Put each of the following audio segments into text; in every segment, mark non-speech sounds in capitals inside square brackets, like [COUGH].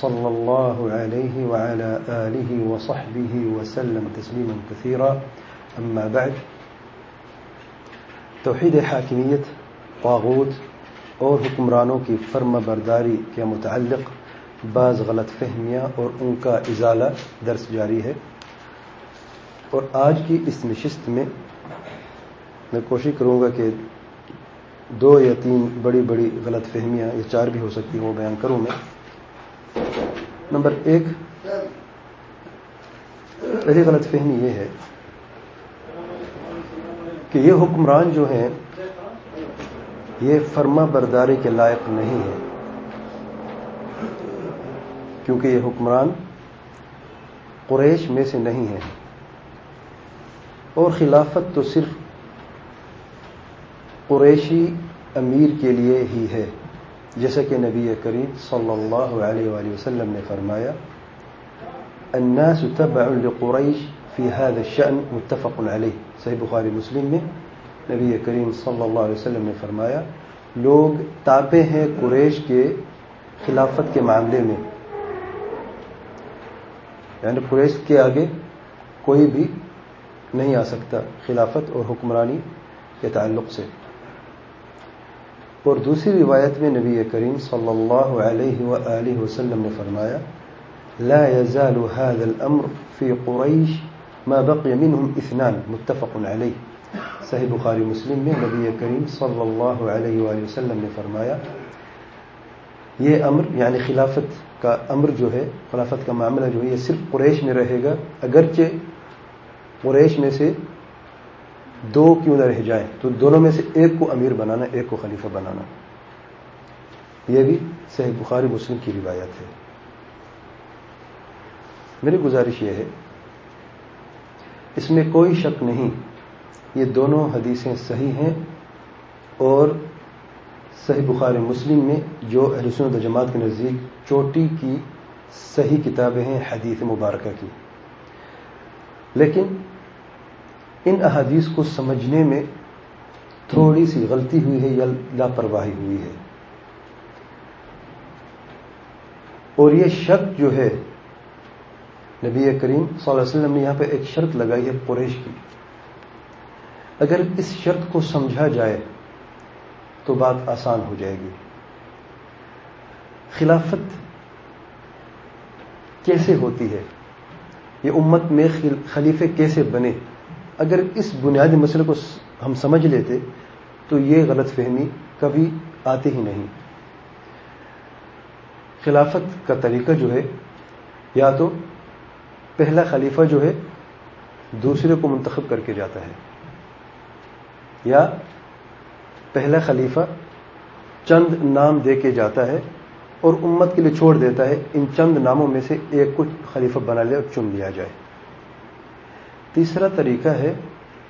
صلى الله عليه وعلى آله وصحبه وسلم تسليما كثيرا. أما بعد، توحید حاکمیت، طاغوت اور حکمرانوں کی فرم برداری کے متعلق بعض غلط فہمیاں اور ان کا ازالہ درس جاری ہے۔ اور آج کی اس نشست میں میں کوشش کروں گا کہ دو یا تین بڑی بڑی غلط فہمیاں یا چار بھی ہو سکتی ہیں وہ بیان کروں میں۔ نمبر ایک پہلی غلط فہمی یہ ہے کہ یہ حکمران جو ہیں، یہ فرما برداری کے لائق نہیں ہے کیونکہ یہ حکمران قریش میں سے نہیں ہے اور خلافت تو صرف قریشی امیر کے لیے ہی ہے۔ جیسا کہ نبی کریم صلی اللہ علیہ وآلہ وسلم نے فرمایا، الناس تبع لقریش فی هذا الشأن متفق علیہ۔ صحیح بخاری مسلم میں نبی کریم صلی اللہ علیہ وسلم نے فرمایا، لوگ تابے ہیں قریش کے خلافت کے معاملے میں۔ یعنی قریش کے آگے کوئی بھی نہیں آ سکتا خلافت اور حکمرانی کے تعلق سے۔ اور دوسری روایت میں نبی کریم صلی اللہ علیہ وآلہ وسلم نے فرمایا، لا يزال هذا الأمر في قريش ما بقي منهم اثنان، متفق علیہ۔ صحیح بخاری مسلم میں نبی کریم صلی اللہ علیہ وآلہ وسلم نے فرمایا، یہ امر یعنی خلافت کا امر جو ہے، خلافت کا معاملہ جو ہے، یہ صرف قریش میں رہے گا، اگرچہ قریش میں سے دو کیوں نہ رہ جائیں؟ تو دونوں میں سے ایک کو امیر بنانا، ایک کو خلیفہ بنانا۔ یہ بھی صحیح بخاری مسلم کی روایت ہے۔ میری گزارش یہ ہے، اس میں کوئی شک نہیں، یہ دونوں حدیثیں صحیح ہیں اور صحیح بخاری مسلم میں جو اہل جماعت کے نزدیک چوٹی کی صحیح کتابیں ہیں، حدیث مبارکہ کی۔ لیکن ان احادیث کو سمجھنے میں تھوڑی سی غلطی ہوئی ہے یا لاپرواہی ہوئی ہے۔ اور یہ شک جو ہے، نبی کریم صلی اللہ علیہ وسلم نے یہاں پہ ایک شرط لگائی ہے قریش کی۔ اگر اس شرط کو سمجھا جائے تو بات آسان ہو جائے گی۔ خلافت کیسے ہوتی ہے؟ یہ امت میں خلیفے کیسے بنے؟ اگر اس بنیادی مسئلے کو ہم سمجھ لیتے تو یہ غلط فہمی کبھی آتی ہی نہیں۔ خلافت کا طریقہ جو ہے، یا تو پہلا خلیفہ جو ہے، دوسرے کو منتخب کر کے جاتا ہے، یا پہلا خلیفہ چند نام دے کے جاتا ہے اور امت کے لیے چھوڑ دیتا ہے، ان چند ناموں میں سے ایک کو خلیفہ بنا لے اور چن لیا جائے۔ تیسرا طریقہ ہے،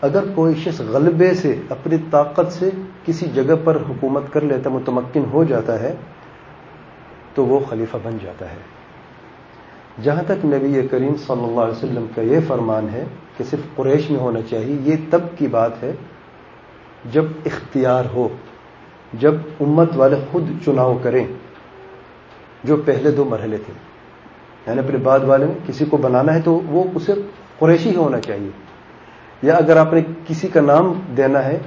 اگر کوئی شخص غلبے سے، اپنی طاقت سے کسی جگہ پر حکومت کر لیتا، متمکن ہو جاتا ہے، تو وہ خلیفہ بن جاتا ہے۔ جہاں تک نبی کریم صلی اللہ علیہ وسلم کا یہ فرمان ہے کہ صرف قریش میں ہونا چاہیے، یہ تب کی بات ہے جب اختیار ہو، جب امت والے خود چناؤ کریں، جو پہلے دو مرحلے تھے۔ یعنی اپنے بعد والے میں کسی کو بنانا ہے تو وہ اسے قریشی ہی ہونا چاہیے۔ یا اگر آپ نے کسی کا نام دینا ہے،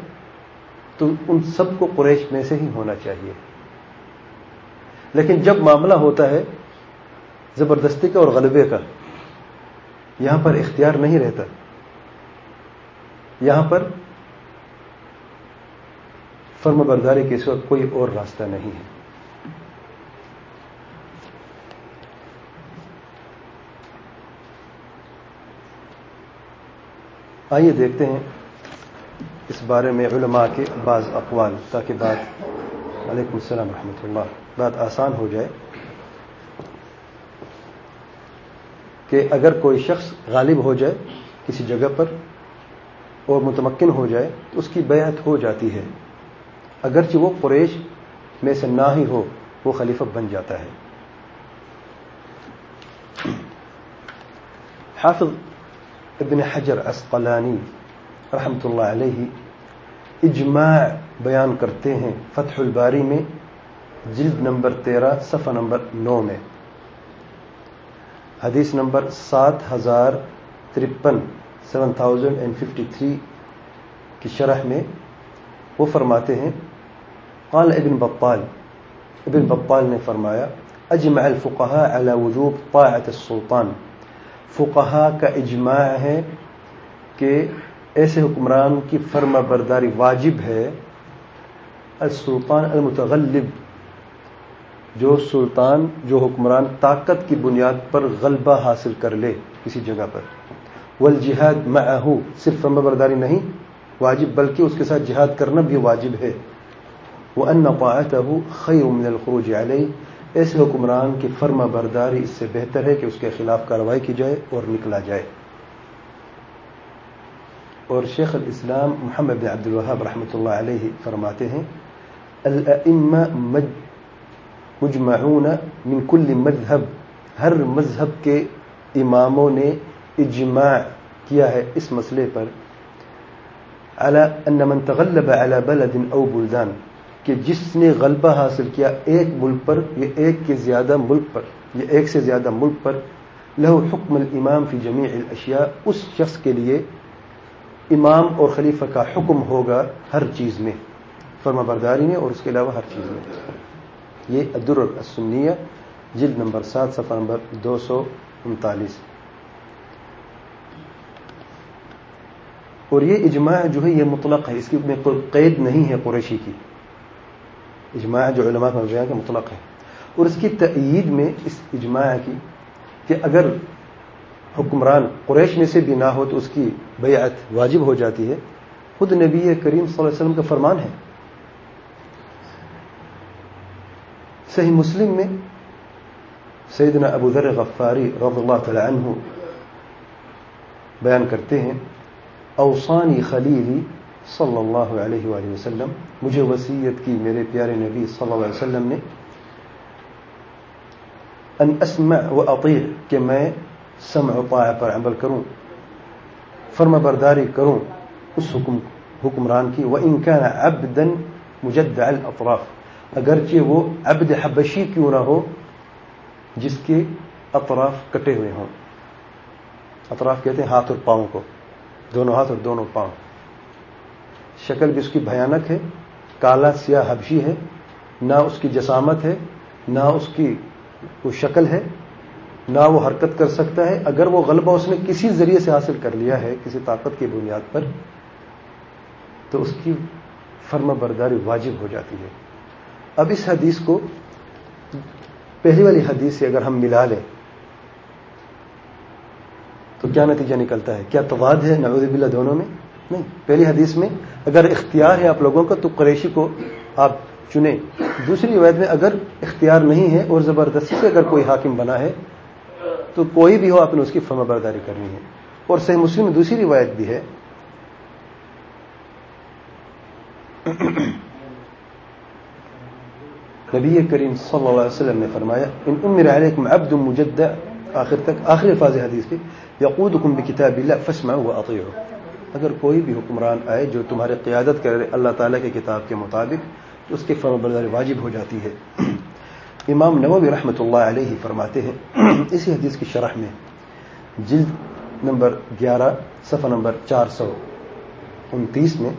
تو ان سب کو قریش میں سے ہی ہونا چاہیے۔ لیکن جب معاملہ ہوتا ہے زبردستی کا اور غلبے کا، یہاں پر اختیار نہیں رہتا۔ یہاں پر فرم برداری کے اس وقت کوئی اور راستہ نہیں ہے۔ آئیے دیکھتے ہیں اس بارے میں علماء کے بعض اقوال تاکہ بات وعلیکم السلام ورحمۃ اللہ بات آسان ہو جائے کہ اگر کوئی شخص غالب ہو جائے کسی جگہ پر اور متمکن ہو جائے تو اس کی بیعت ہو جاتی ہے۔ اگرچہ وہ قریش میں سے نہ ہی ہو، وہ خلیفہ بن جاتا ہے۔ حافظ ابن حجر اسقلانی رحمۃ اللہ علیہ اجماع بیان کرتے ہیں فتح الباری میں، جلد نمبر تیرہ، صفحہ نمبر نو میں۔ حدیث نمبر سات ہزار ترپن، seven thousand and fifty three کی شرح میں وہ فرماتے ہیں، قال ابن بطال۔ ابن بطال نے فرمایا، اجمع الفقهاء على وجوب طاعة السلطان۔ فقہا کا اجماع ہے کہ ایسے حکمران کی فرما برداری واجب ہے۔ السلطان المتغلب، جو سلطان، جو حکمران طاقت کی بنیاد پر غلبہ حاصل کر لے کسی جگہ پر۔ والجہاد معه صرف فرما برداری نہیں، واجب، بلکہ اس کے ساتھ جہاد کرنا بھی واجب ہے۔ وأن طاعته خير من الخروج عليه ایسے حکمران کی فرما برداری اس سے بہتر ہے کہ اس کے خلاف کارروائی کی جائے اور نکلا جائے۔ اور شیخ الاسلام محمد بن عبد الوہاب رحمۃ اللہ علیہ فرماتے ہیں مجمعون من كل مذہب، ہر مذہب کے اماموں نے اجماع کیا ہے اس مسئلے پر على ان من تغلب على بلد او بلدان۔ کہ جس نے غلبہ حاصل کیا ایک ملک پر یا ایک کے زیادہ ملک پر یا ایک سے زیادہ ملک پر، لہو حکم الامام فی جمیع الاشیاء، اس شخص کے لیے امام اور خلیفہ کا حکم ہوگا ہر چیز میں فرما برداری میں اور اس کے علاوہ ہر چیز میں۔ یہ ادر السنیہ، جلد نمبر سات، صفحہ نمبر دو سو انتالیس۔ اور یہ اجماع جو ہے، یہ مطلق ہے، اس کی قید نہیں ہے قریشی کی۔ اجماع جو علماء کا بیان کا مطلق ہے۔ اور اس کی تعید میں اس اجماع کی کہ اگر حکمران قریش میں سے بھی نہ ہو تو اس کی بیعت واجب ہو جاتی ہے۔ خود نبی کریم صلی اللہ علیہ وسلم کا فرمان ہے۔ صحیح مسلم میں سیدنا ابو ذر غفاری رضی اللہ تعالی عنہ بیان کرتے ہیں اوسانی خلیلی صلی اللہ علیہ وآلہ وسلم، مجھے وسیعت کی میرے پیارے نبی صلی اللہ علیہ وسلم نے، ان اسمع و اطیع کہ میں سمع و طاع پر عمل کروں، فرما برداری کروں، اس حکم، حکمران کی وہ انکان ابدن مجد الاطراف اگرچہ وہ عبد حبشی کیوں نہ ہو، جس کے اطراف کٹے ہوئے ہوں۔ اطراف کہتے ہیں ہاتھ اور پاؤں کو، دونوں ہاتھ اور دونوں پاؤں۔ شکل بھی اس کی بھیانک ہے، کالا، سیاہ، حبشی ہے۔ نہ اس کی جسامت ہے، نہ اس کی وہ شکل ہے، نہ وہ حرکت کر سکتا ہے۔ اگر وہ غلبہ اس نے کسی ذریعے سے حاصل کر لیا ہے، کسی طاقت کی بنیاد پر، تو اس کی فرما برداری واجب ہو جاتی ہے۔ اب اس حدیث کو پہلی والی حدیث سے اگر ہم ملا لیں، تو کیا نتیجہ نکلتا ہے؟ کیا تواد ہے؟ نعوذ باللہ دونوں میں۔ نہیں، پہلی حدیث میں اگر اختیار ہے آپ لوگوں کا تو قریشی کو آپ چنیں۔ دوسری روایت میں اگر اختیار نہیں ہے اور زبردستی سے اگر کوئی حاکم بنا ہے تو کوئی بھی ہو، آپ نے اس کی فرما برداری کرنی ہے۔ اور صحیح مسلم میں دوسری روایت بھی ہے۔ نبی کریم صلی اللہ علیہ وسلم نے فرمایا، ان امر علیکم عبد مجد آخر تک، آخری الفاظ حدیث کی، یقودکم بکتاب اللہ فاسمعوا واطیعوا اگر کوئی بھی حکمران آئے جو تمہارے قیادت کرے اللہ تعالیٰ کی کتاب کے مطابق اس کی فرم برداری واجب ہو جاتی ہے۔ امام نووی رحمۃ اللہ علیہ فرماتے ہیں اسی حدیث کی شرح میں جلد نمبر گیارہ صفحہ نمبر چار سو انتیس میں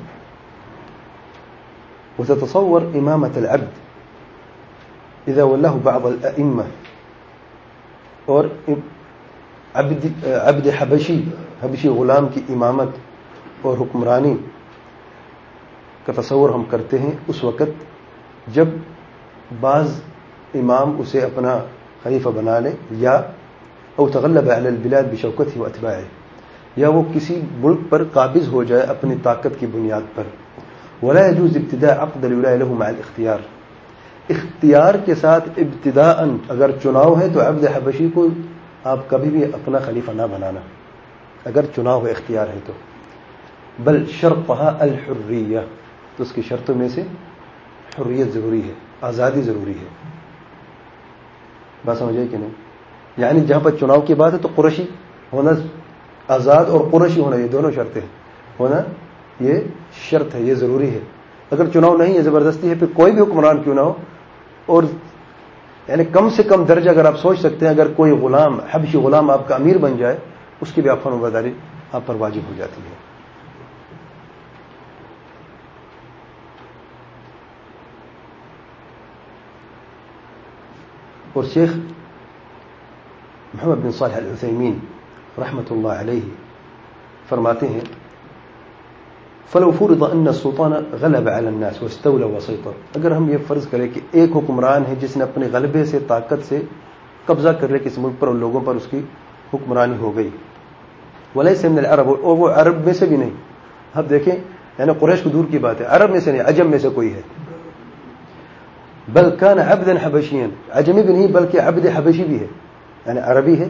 وتتصور امامت العبد اذا ولاه بعض الائمه اور عبد, عبد حبشی حبشی غلام کی امامت اور حکمرانی کا تصور ہم کرتے ہیں اس وقت جب بعض امام اسے اپنا خلیفہ بنا لے یا او تغلب علی البلاد بشوکت ہی و یا وہ کسی ملک پر قابض ہو جائے اپنی طاقت کی بنیاد پر۔ ولا يجوز ابتداء عقد الولاء مع الاختیار۔ اختیار کے ساتھ ابتداء اگر چناؤ ہے تو عبد حبشی کو آپ کبھی بھی اپنا خلیفہ نہ بنانا۔ اگر چناؤ ہے، اختیار ہے تو۔ بل شرطها الحریہ تو اس کی شرطوں میں سے حریت ضروری ہے، آزادی ضروری ہے۔ بات سمجھے کہ نہیں؟ یعنی جہاں پر چناؤ کی بات ہے تو قرشی ہونا آزاد اور قرشی ہونا یہ دونوں شرطیں ہیں۔ ہونا یہ شرط ہے، یہ ضروری ہے۔ اگر چناؤ نہیں ہے، زبردستی ہے، پھر کوئی بھی حکمران کیوں نہ ہو؟ اور یعنی کم سے کم درجہ اگر آپ سوچ سکتے ہیں، اگر کوئی غلام، حبشی غلام آپ کا امیر بن جائے، اس کی بھی آپ فرم آپ پر واجب ہو جاتی ہے۔ اور شیخ محمد بن صالح العثیمین رحمۃ اللہ علیہ فرماتے ہیں، فلو فرض ان السلطان غلب على الناس واستولى وسيطر. اگر ہم یہ فرض کریں کہ ایک حکمران ہے جس نے اپنے غلبے سے، طاقت سے قبضہ کر لے کس ملک پر ان لوگوں پر اس کی حکمرانی ہو گئی. وليس من العرب، اور وہ عرب میں سے بھی نہیں. اب دیکھیں یعنی قریش کو دور کی بات ہے، عرب میں سے نہیں، عجم میں سے کوئی ہے. بل كان عبدا حبشيا. عجمی بھی نہیں بلکہ عبد حبشی بھی ہے یعنی عربی ہے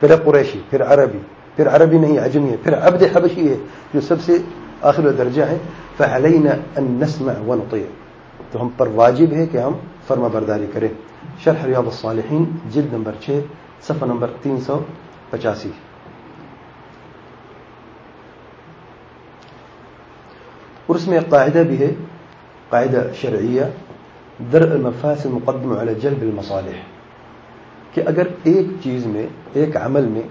پھر قریشی پھر عربی پھر عربی نہیں عجمی ہے پھر عبد حبشی ہے جو سب سے آخر درجہ ہے فعلينا ان نسمع ونطيع. تو ہم پر واجب ہے کہ ہم فرما برداری کریں. شرح ریاض الصالحین، جلد نمبر 6 صفحہ نمبر 385 اور اس میں ایک قاعدہ بھی ہے، قاعدہ شرعیہ. در المفاسد مقدم على جلب المصالح، کہ اگر ایک چیز میں، ایک عمل میں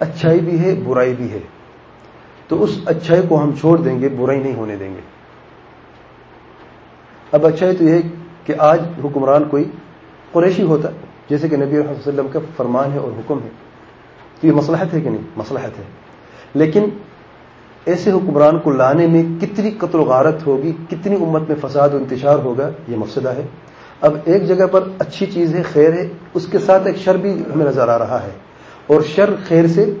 اچھائی بھی ہے، برائی بھی ہے، تو اس اچھائی کو ہم چھوڑ دیں گے، برائی نہیں ہونے دیں گے۔ اب اچھائی تو یہ کہ آج حکمران کوئی قریشی ہوتا، جیسے کہ نبی وسلم کا فرمان ہے اور حکم ہے۔ تو یہ مسلحت ہے کہ نہیں؟ مسلحت ہے۔ لیکن ایسے حکمران کو لانے میں کتنی قتل و غارت ہوگی، کتنی امت میں فساد و انتشار ہوگا، یہ مقصدہ ہے۔ اب ایک جگہ پر اچھی چیز ہے، خیر ہے، اس کے ساتھ ایک شر بھی ہمیں نظر آ رہا ہے۔ اور شر خیر سے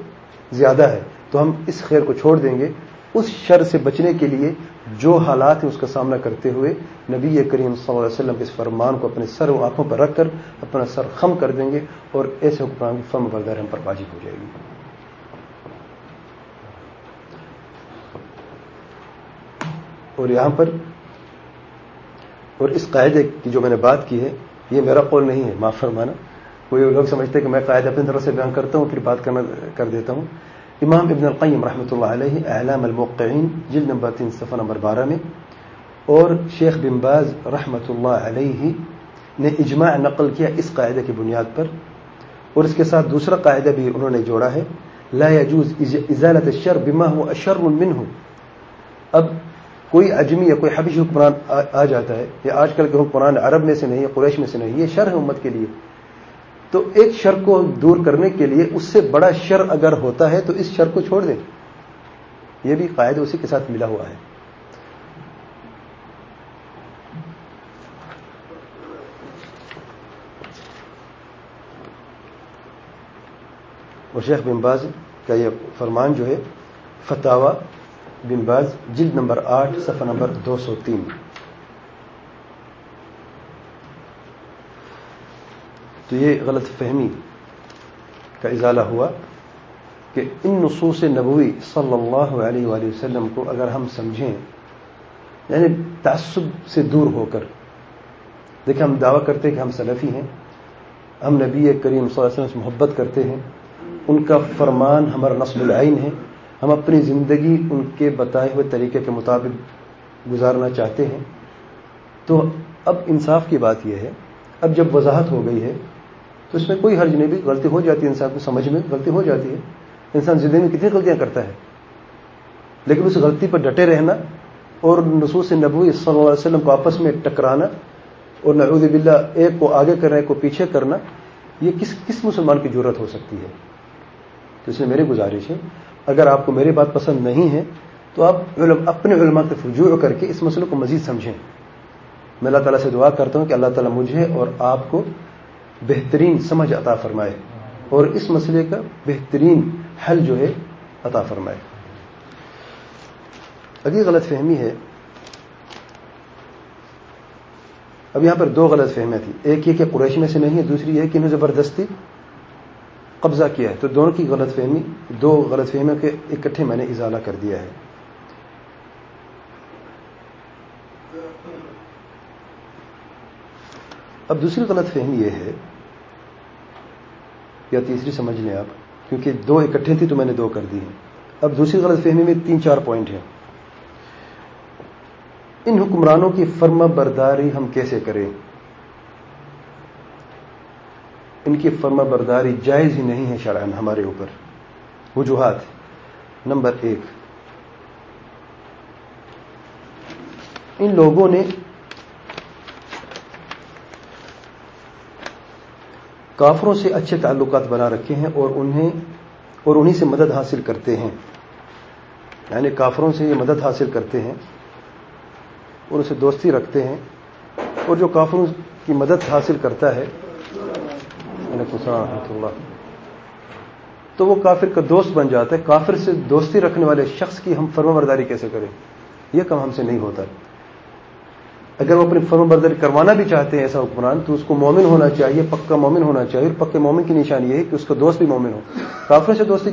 زیادہ ہے۔ تو ہم اس خیر کو چھوڑ دیں گے۔ اس شر سے بچنے کے لیے جو حالات ہیں اس کا سامنا کرتے ہوئے نبی کریم صلی اللہ علیہ وسلم کے اس فرمان کو اپنے سر و آنکھوں پر رکھ کر اپنا سر خم کر دیں گے اور ایسے حکمران کی فرم بردار ہم پر بازی ہو جائے گی۔ اور یہاں پر اور اس قاعدے کی جو میں نے بات کی ہے، یہ میرا قول نہیں ہے، معاف فرمانا۔ کوئی لوگ سمجھتے ہیں کہ میں قاعدہ اپنی طرف سے بیان کرتا ہوں، پھر بات کرنا، کر دیتا ہوں۔ امام ابن القیم رحمۃ اللہ علیہ، اعلام الموقعین، جلد نمبر تین، صفحہ نمبر بارہ میں۔ اور شیخ بن باز رحمۃ اللہ علیہ نے اجماع نقل کیا اس قاعدے کی بنیاد پر۔ اور اس کے ساتھ دوسرا قاعدہ بھی انہوں نے جوڑا ہے۔ لا يجوز ازالت الشر بما هو اشر منه۔ اب کوئی اجمی یا کوئی حبشی حکمران آ جاتا ہے، یا آج کل کے حکمران عرب میں سے نہیں قریش میں سے نہیں، یہ شر ہے امت کے لیے۔ تو ایک شر کو دور کرنے کے لیے اس سے بڑا شر اگر ہوتا ہے تو اس شر کو چھوڑ دیں۔ یہ بھی قاعدہ اسی کے ساتھ ملا ہوا ہے۔ اور شیخ بن باز کا یہ فرمان جو ہے فتوا بن باز، جلد نمبر آٹھ، صفحہ نمبر دو سو تین۔ تو یہ غلط فہمی کا ازالہ ہوا کہ ان نصوص نبوی صلی اللہ علیہ وآلہ وسلم کو اگر ہم سمجھیں یعنی تعصب سے دور ہو کر۔ دیکھیں، ہم دعویٰ کرتے کہ ہم سلفی ہیں، ہم نبی کریم صلی اللہ علیہ وسلم سے محبت کرتے ہیں، ان کا فرمان ہمارا نصب العین ہے۔ ہم اپنی زندگی ان کے بتائے ہوئے طریقے کے مطابق گزارنا چاہتے ہیں۔ تو اب انصاف کی بات یہ ہے، اب جب وضاحت ہو گئی ہے، تو اس میں کوئی حرج نہیں، بھی غلطی ہو جاتی ہے انسان کو سمجھ میں غلطی ہو جاتی ہے۔ انسان زندگی میں کتنی غلطیاں کرتا ہے، لیکن اس غلطی پر ڈٹے رہنا اور نصوص نبوی صلی اللہ علیہ وسلم کو آپس میں ٹکرانا اور نعوذ باللہ ایک کو آگے کرنا، ایک کو پیچھے کرنا، یہ کس کس مسلمان کی ضرورت ہو سکتی ہے؟ تو اس میں میری گزارش ہے اگر آپ کو میری بات پسند نہیں ہے، تو آپ علم، اپنے علماء کے رجوع کر کے اس مسئلے کو مزید سمجھیں۔ میں اللہ تعالیٰ سے دعا کرتا ہوں کہ اللہ تعالیٰ مجھے اور آپ کو بہترین سمجھ عطا فرمائے اور اس مسئلے کا بہترین حل جو ہے، عطا فرمائے۔ اگلی غلط فہمی ہے۔ اب یہاں پر دو غلط فہمیاں تھیں۔ ایک یہ کہ قریش میں سے نہیں ہے، دوسری یہ کہ انہوں زبردستی قبضہ کیا ہے تو دونوں کی غلط فہمی، دو غلط فہمیوں کے اکٹھے میں نے اضالہ کر دیا ہے۔ اب دوسری غلط فہمی یہ ہے، یا تیسری سمجھ لیں آپ، کیونکہ دو اکٹھے تھی تو میں نے دو کر دی ہیں۔ اب دوسری غلط فہمی میں تین چار پوائنٹ ہیں۔ ان حکمرانوں کی فرما برداری ہم کیسے کریں؟ ان کی فرما برداری جائز ہی نہیں ہے شرعن ہمارے اوپر۔ وجوہات۔ نمبر ایک۔ ان لوگوں نے کافروں سے اچھے تعلقات بنا رکھے ہیں اور انہیں اور انہیں سے مدد حاصل کرتے ہیں۔ یعنی کافروں سے یہ مدد حاصل کرتے ہیں اور اسے دوستی رکھتے ہیں اور جو کافروں کی مدد حاصل کرتا ہے اللہ۔ تو وہ کافر کا دوست بن جاتا ہے، کافر سے دوستی رکھنے والے شخص کی ہم فرما برداری کیسے کریں؟ یہ کم ہم سے نہیں ہوتا۔ اگر وہ اپنی فرما برداری کروانا بھی چاہتے ہیں ایسا حکمران، تو اس کو مومن ہونا چاہیے، پکا مومن ہونا چاہیے، اور پکے مومن کی نشانی یہ ہے کہ اس کا دوست بھی مومن ہو۔ کافر سے دوستی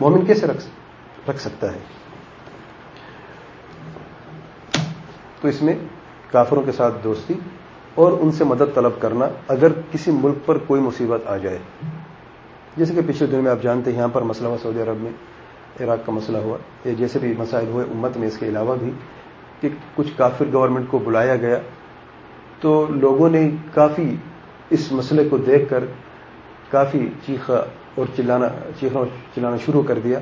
مومن کیسے رکھ سکتا ہے؟ تو اس میں کافروں کے ساتھ دوستی اور ان سے مدد طلب کرنا اگر کسی ملک پر کوئی مصیبت آ جائے۔ جیسے کہ پچھلے دن میں آپ جانتے ہیں، یہاں پر مسئلہ ہوا سعودی عرب میں، عراق کا مسئلہ ہوا۔ یا جیسے بھی مسائل ہوئے، امت میں اس کے علاوہ بھی کہ کچھ کافر گورنمنٹ کو بلایا گیا۔ تو لوگوں نے کافی اس مسئلے کو دیکھ کر کافی چیخا اور چلانا چیخنا اور چلانا شروع کر دیا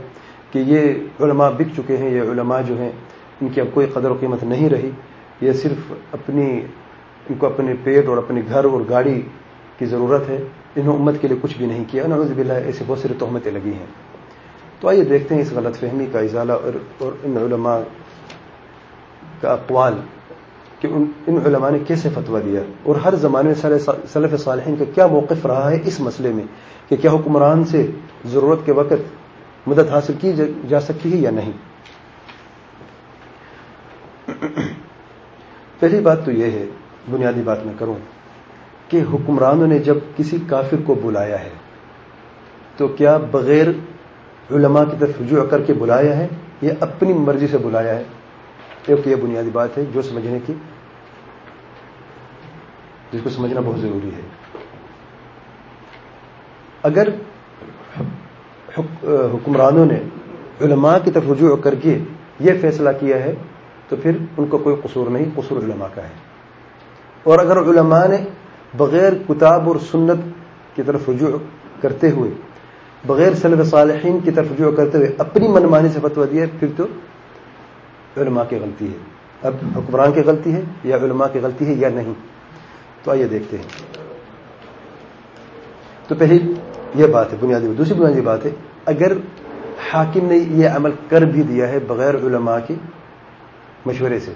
کہ یہ علماء بک چکے ہیں، یہ علماء جو ہیں، ان کی اب کوئی قدر و قیمت نہیں رہی۔ یہ صرف اپنی ان کو اپنے پیٹ اور اپنے گھر اور گاڑی کی ضرورت ہے۔ انہوں امت کے لیے کچھ بھی نہیں کیا۔ نوز باللہ، ایسے بہت ساری تہمتیں لگی ہیں۔ تو آئیے دیکھتے ہیں اس غلط فہمی کا ازالہ اور اور ان علماء کا اقوال کہ ان علماء نے کیسے فتویٰ دیا۔ اور ہر زمانے میں صلف صالحین کا کیا موقف رہا ہے اس مسئلے میں کہ کیا حکمران سے ضرورت کے وقت مدد حاصل کی جا سکتی ہے یا نہیں۔ پہلی بات تو یہ ہے بنیادی بات میں کروں کہ حکمرانوں نے جب کسی کافر کو بلایا ہے، تو کیا بغیر علماء کی طرف رجوع کر کے بلایا ہے، یا اپنی مرضی سے بلایا ہے؟ ایک یہ بنیادی بات ہے جو سمجھنے کی، جس کو سمجھنا بہت ضروری ہے۔ اگر حکمرانوں نے علماء کی طرف رجوع کر کے یہ فیصلہ کیا ہے، تو پھر ان کو کوئی قصور نہیں، قصور علماء کا ہے۔ اور اگر علماء نے بغیر کتاب اور سنت کی طرف رجوع کرتے ہوئے، بغیر سلف صالحین کی طرف رجوع کرتے ہوئے اپنی منمانی سے فتوا دیا پھر تو علماء کی غلطی ہے۔ اب حکمران کی غلطی ہے یا علماء کی غلطی ہے یا نہیں؟ تو آئیے دیکھتے ہیں۔ تو پہلی یہ بات ہے، بنیادی دوسری بنیادی بات ہے، اگر حاکم نے یہ عمل کر بھی دیا ہے بغیر علماء کی مشورے سے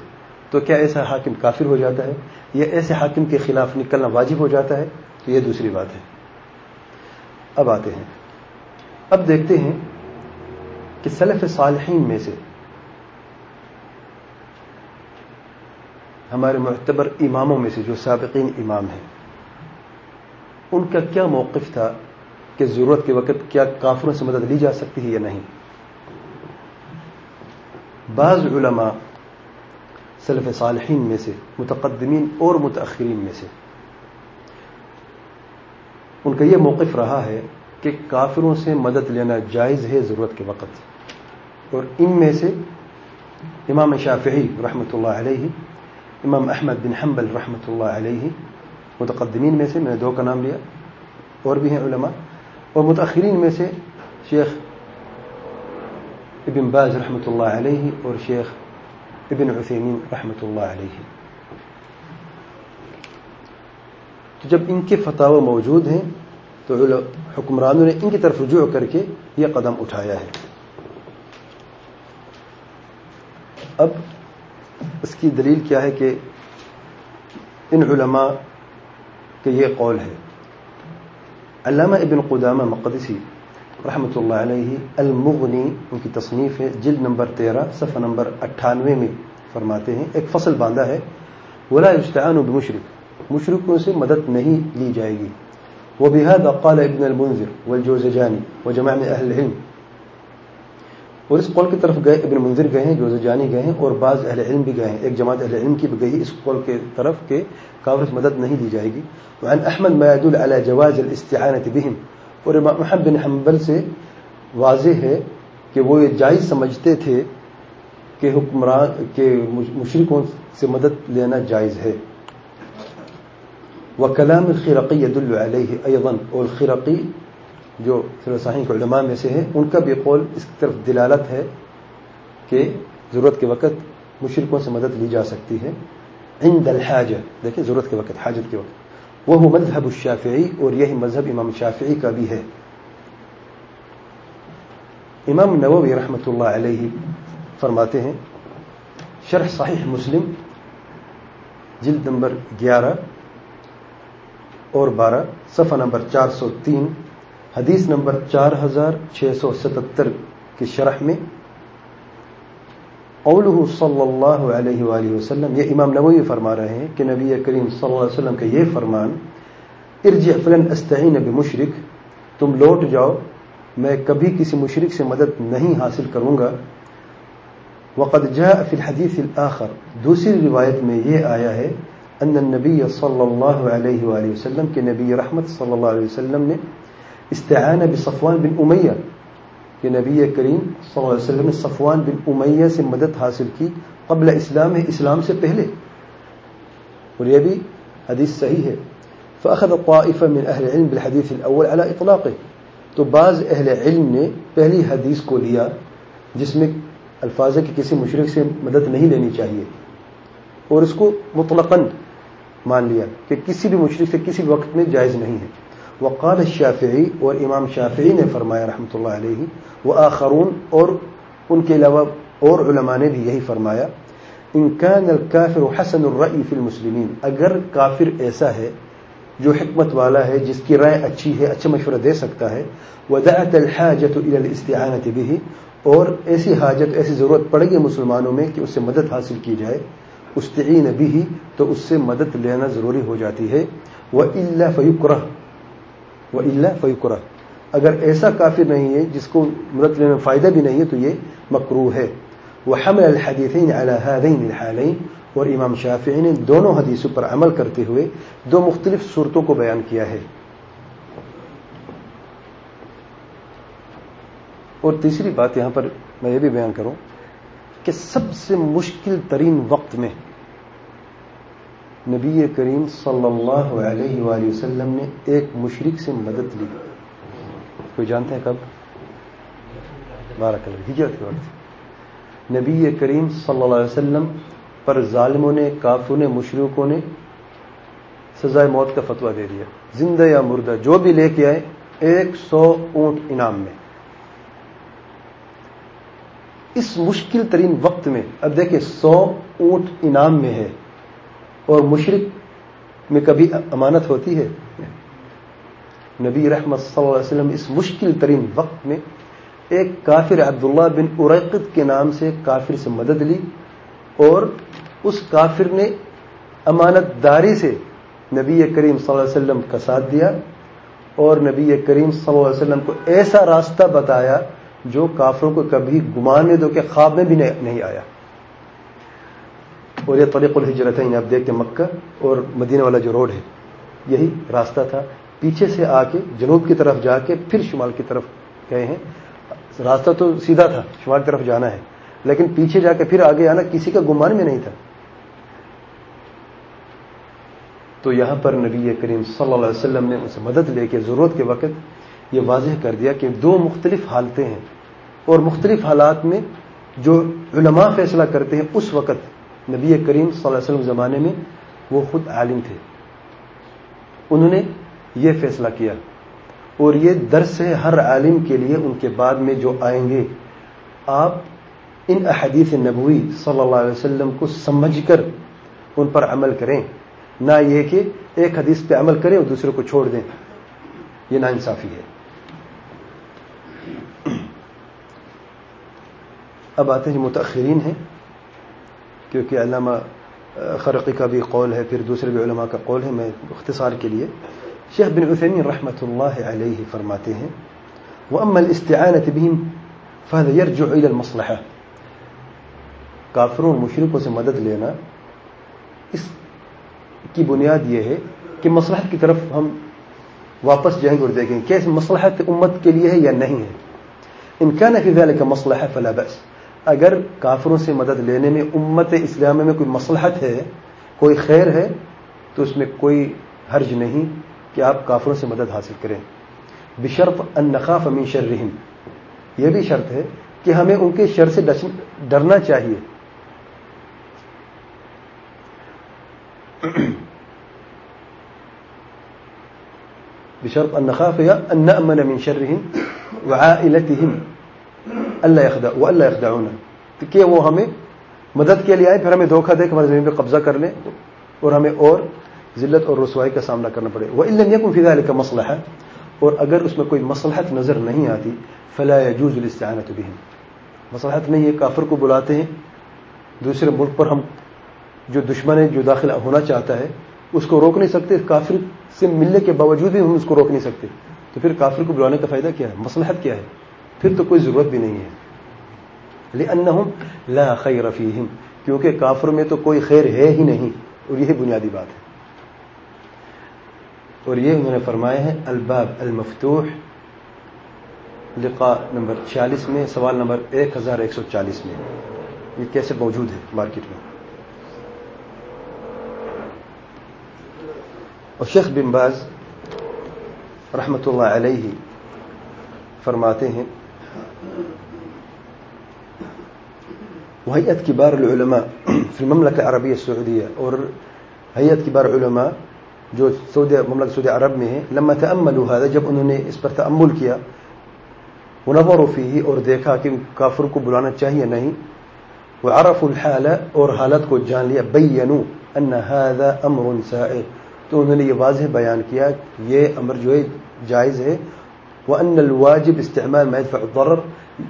تو کیا ایسا حاکم کافر ہو جاتا ہے یا ایسے حاکم کے خلاف نکلنا واجب ہو جاتا ہے؟ تو یہ دوسری بات ہے۔ اب آتے ہیں۔ اب دیکھتے ہیں کہ سلف صالحین میں سے ہمارے معتبر اماموں میں سے جو سابقین امام ہیں، ان کا کیا موقف تھا کہ ضرورت کے وقت کیا کافروں سے مدد لی جا سکتی ہے یا نہیں؟ بعض علماء سلف صالحین میں سے، متقدمین اور متأخرین میں سے۔ ان کا یہ موقف رہا ہے کہ کافروں سے مدد لینا جائز ہے ضرورت کے وقت۔ اور ان میں سے امام شافعی رحمۃ اللہ علیہ، امام احمد بن حنبل رحمۃ اللہ علیہ، متقدمین میں سے، میں نے دو کا نام لیا، اور بھی ہیں علماء، اور متأخرین میں سے شیخ ابن باز رحمۃ اللہ علیہ اور شیخ ابن عثیمین رحمۃ اللہ علیہ۔ تو جب ان کے فتح موجود ہیں، تو حکمرانوں نے ان کی طرف رجوع کر کے یہ قدم اٹھایا ہے۔ اب اس کی دلیل کیا ہے کہ ان علماء کے یہ قول ہے۔ علامہ ابن قدامہ مقدسی رحمۃ اللہ علیہ، المغنی، ان کی تصنیف ہے، جلد نمبر تیرہ، صفحہ نمبر اٹھانوے میں فرماتے ہیں، ایک فصل باندھا ہے، ولا اشتعان بمشرق مشرقوں سے مدد نہیں لی جائے گی۔ وہ قال ابن المنذر والجوزجاني وجماعة أهل العلم۔ اور اس قول کی طرف گئے، ابن منظر گئے ہیں جو جانی گئے ہیں، اور بعض اہل علم بھی گئے ہیں۔ ایک جماعت اہل علم کی بھی گئی، اس قول کے طرف کہ کافر مدد نہیں دی جائے گی۔ وعن احمد ما يدل على جواز الاستعانة بهم۔ اور امام بن حنبل سے واضح ہے کہ وہ یہ جائز سمجھتے تھے کہ حکمران کے مشرقوں سے مدد لینا جائز ہے۔ وہ کلام الخرقی عید علیہ ایون اور خرقی جو فلساہی کے علماء میں سے ہیں ان کا بھی قول اس طرف دلالت ہے کہ ضرورت کے وقت مشرقوں سے مدد لی جا سکتی ہے۔ عند الحاجہ دیکھیں ضرورت کے وقت، حاجت کے وقت۔ وہ مذہب الشافعی اور یہی مذہب امام شافعی کا بھی ہے۔ امام نووی رحمۃ اللہ علیہ فرماتے ہیں، شرح صحیح مسلم، جلد نمبر گیارہ اور بارہ، صفحہ نمبر چار سو تین، حدیث نمبر چار ہزار چھ سو ستتر کی شرح میں قوله صلی اللہ علیہ وآلہ وسلم، یہ امام نووی فرما رہے ہیں کہ نبی کریم صلی اللہ علیہ وسلم کا یہ فرمان، ارجع فلن استعین بمشرک، تم لوٹ جاؤ، میں کبھی کسی مشرک سے مدد نہیں حاصل کروں گا۔ وقد جاء فی الحدیث الاخر، دوسری روایت میں یہ آیا ہے، ان النبی صلی اللہ علیہ وآلہ وسلم، کہ نبی رحمت صلی اللہ علیہ وسلم نے استعان بصفوان بن امیہ کہ نبی کریم صلی اللہ علیہ وسلم نے صفوان بن امیہ سے مدد حاصل کی قبل اسلام اسلام سے پہلے۔ اور یہ بھی حدیث صحیح ہے۔ فأخذ طائفة من أهل العلم بالحديث الأول على إطلاقه۔ تو بعض اہل علم نے پہلی حدیث کو لیا جس میں الفاظ ہے کہ کسی مشرق سے مدد نہیں لینی چاہیے۔ اور اس کو مطلقاً مان لیا کہ کسی بھی مشرق سے کسی وقت میں جائز نہیں ہے۔ وقال الشافعی اور امام شافعی نے فرمایا رحمۃ اللہ علیہ وہ آخرون اور ان کے علاوہ اور علماء نے بھی یہی فرمایا، ان كان الكافر حسن الرأي في المسلمين اگر کافر ایسا ہے، جو حکمت والا ہے، جس کی رائے اچھی ہے اچھا مشورہ دے سکتا ہے، ودعت الحاجة الى الاستعانة به، اور ایسی حاجت، ایسی ضرورت پڑے گی مسلمانوں میں کہ اس سے مدد حاصل کی جائے، استعین به، تو اس سے مدد لینا ضروری ہو جاتی ہے، وَإِلَّا فَيُكْرَهُ وَإِلَّا فَيُكْرَهُ۔ اگر ایسا کافر نہیں ہے جس کو مدد لینے میں فائدہ بھی نہیں ہے تو یہ مکروح ہے۔ وہ حمل الحدیثین الحالین اور امام شافعی نے دونوں حدیثوں پر عمل کرتے ہوئے دو مختلف صورتوں کو بیان کیا ہے۔ اور تیسری بات یہاں پر میں یہ بھی بیان کروں کہ سب سے مشکل ترین وقت میں نبی کریم صلی اللہ علیہ وآلہ وسلم نے ایک مشرق سے مدد لی۔ کوئی جانتے ہیں کب؟ بارہ کلر ہجرت کے وقت۔ نبی کریم صلی اللہ علیہ وسلم پر ظالموں نے، کافروں نے مشرقوں نے سزائے موت کا فتویٰ دے دیا۔ زندہ یا مردہ، جو بھی لے کے آئے، ایک سو اونٹ انعام میں۔ اس مشکل ترین وقت میں، اب دیکھیں، سو اونٹ انعام میں ہے۔ اور مشرق میں کبھی امانت ہوتی ہے؟ نبی رحمت صلی اللہ علیہ وسلم اس مشکل ترین وقت میں ایک کافر عبداللہ بن ارقت کے نام سے کافر سے مدد لی اور اس کافر نے امانت داری سے نبی کریم صلی اللہ علیہ وسلم کا ساتھ دیا اور نبی کریم صلی اللہ علیہ وسلم کو ایسا راستہ بتایا جو کافروں کو کبھی گمان دو کہ خواب میں بھی نہیں آیا۔ اور یہ طریق الحجرت ہے آپ دیکھتے مکہ اور مدینہ والا جو روڈ ہے، یہی راستہ تھا۔ پیچھے سے آ کے جنوب کی طرف جا کے پھر شمال کی طرف گئے ہیں۔ راستہ تو سیدھا تھا، شمال کی طرف جانا ہے۔ لیکن پیچھے جا کے پھر آگے آنا کسی کا گمان میں نہیں تھا۔ تو یہاں پر نبی کریم صلی اللہ علیہ وسلم نے ان سے مدد لے کے ضرورت کے وقت یہ واضح کر دیا کہ دو مختلف حالتیں ہیں۔ اور مختلف حالات میں جو علماء فیصلہ کرتے ہیں، اس وقت نبی کریم صلی اللہ علیہ وسلم زمانے میں وہ خود عالم تھے۔ انہوں نے یہ فیصلہ کیا اور یہ درس ہے ہر عالم کے لیے ان کے بعد میں جو آئیں گے۔ آپ ان احادیث نبوی صلی اللہ علیہ وسلم کو سمجھ کر ان پر عمل کریں۔ نہ یہ کہ ایک حدیث پہ عمل کریں اور دوسرے کو چھوڑ دیں۔ یہ نا انصافی ہے۔ اب آتے ہیں متاخرین ہیں۔ کیونکہ علامہ خرقی کا بھی قول ہے، پھر دوسرے بھی علماء کا قول ہے، میں اختصار کے لیے۔ شیخ بن عثیمین رحمۃ اللہ علیہ فرماتے ہیں وہ امل استعانت بہم فهذا يرجع إلى المصلحة۔ کافروں مشرقوں سے مدد لینا اس کی بنیاد یہ ہے کہ مصلحت کی طرف ہم واپس جائیں گے اور دیکھیں کہ مصلحت امت کے لیے ہے یا نہیں ہے۔ ان کا نہ ذلك مصلحة فلا بأس۔ اگر کافروں سے مدد لینے میں امت اسلامیہ میں کوئی مصلحت ہے، کوئی خیر ہے، تو اس میں کوئی حرج نہیں کہ آپ کافروں سے مدد حاصل کریں۔ بشرط ان نخاف من یہ بھی شرط ہے کہ ہمیں ان کے شر سے ڈرنا چاہیے۔ بشرط ان نخاف ان نأمن من شرهم وعائلتهم الا يخدع والا يخدعونا کہ وہ ہمیں مدد کے لیے آئے، پھر ہمیں دھوکہ دے کہ ہمارے زمین پہ قبضہ کر لیں اور ہمیں اور ذلت اور رسوائی کا سامنا کرنا پڑے۔ وہ علم یکن فی ذلك مسئلہ ہے اور اگر اس میں کوئی مصلحت نظر نہیں آتی، فلا يجوز الاستعانة بهم۔ مصلحت نہیں ہے، کافر کو بلاتے ہیں، دوسرے ملک پر ہم جو دشمن ہے جو داخل ہونا چاہتا ہے، اس کو روک نہیں سکتے، کافر سے ملنے کے باوجود بھی ہم اس کو روک نہیں سکتے۔ تو پھر کافر کو بلانے کا فائدہ کیا ہے؟ مصلحت کیا ہے؟ پھر تو کوئی ضرورت بھی نہیں ہے۔ لأنهم لا خیر فیہم کیونکہ کافر میں تو کوئی خیر ہے ہی نہیں۔ اور یہی بنیادی بات ہے۔ اور یہ انہوں نے فرمائے ہیں الباب المفتوح، لقاء نمبر چھیالیس میں، سوال نمبر ایک ہزار ایک سو چالیس میں۔ یہ کیسے موجود ہے مارکیٹ میں؟ اور شیخ بن باز رحمۃ اللہ علیہ فرماتے ہیں وهيئة كبار العلماء [CLEARS THROAT] في المملكة العربية السعودية، اور هيئة كبار علماء جو سعودی مملکت سعودی عرب میں ہے لما تأملوا هذا، جب انہوں نے اس پر تأمل کیا، ونظروا فيه اور دیکھا کہ کافر کو بلانا چاہیے نہیں، وعرفوا الحال اور حالت کو جان لیا بینوا ان هذا امر سائر۔ تو انہوں نے یہ واضح بیان کیا یہ امر جو ہے، جائز ہے وان الواجب استعمال ما يدفع الضرر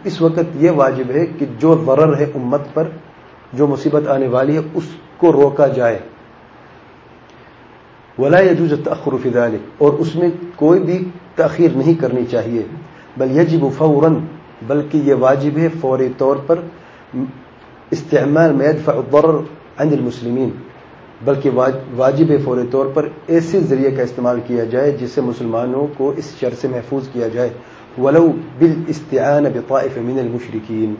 اس وقت یہ واجب ہے کہ جو ضرر ہے امت پر، جو مصیبت آنے والی ہے، اس کو روکا جائے۔ ولا يجوز التاخر في ذلك، اور اس میں کوئی بھی تاخیر نہیں کرنی چاہیے۔ بل يجب فوراً، بلکہ یہ واجب ہے فوری طور پر، استعمال ما يدفع الضرر عند المسلمين۔ بلکہ واجب فوری طور پر، ایسے ذریعے کا استعمال کیا جائے جس سے مسلمانوں کو اس شر سے محفوظ کیا جائے۔ ولو بالاستعانه بطائف من المشركين۔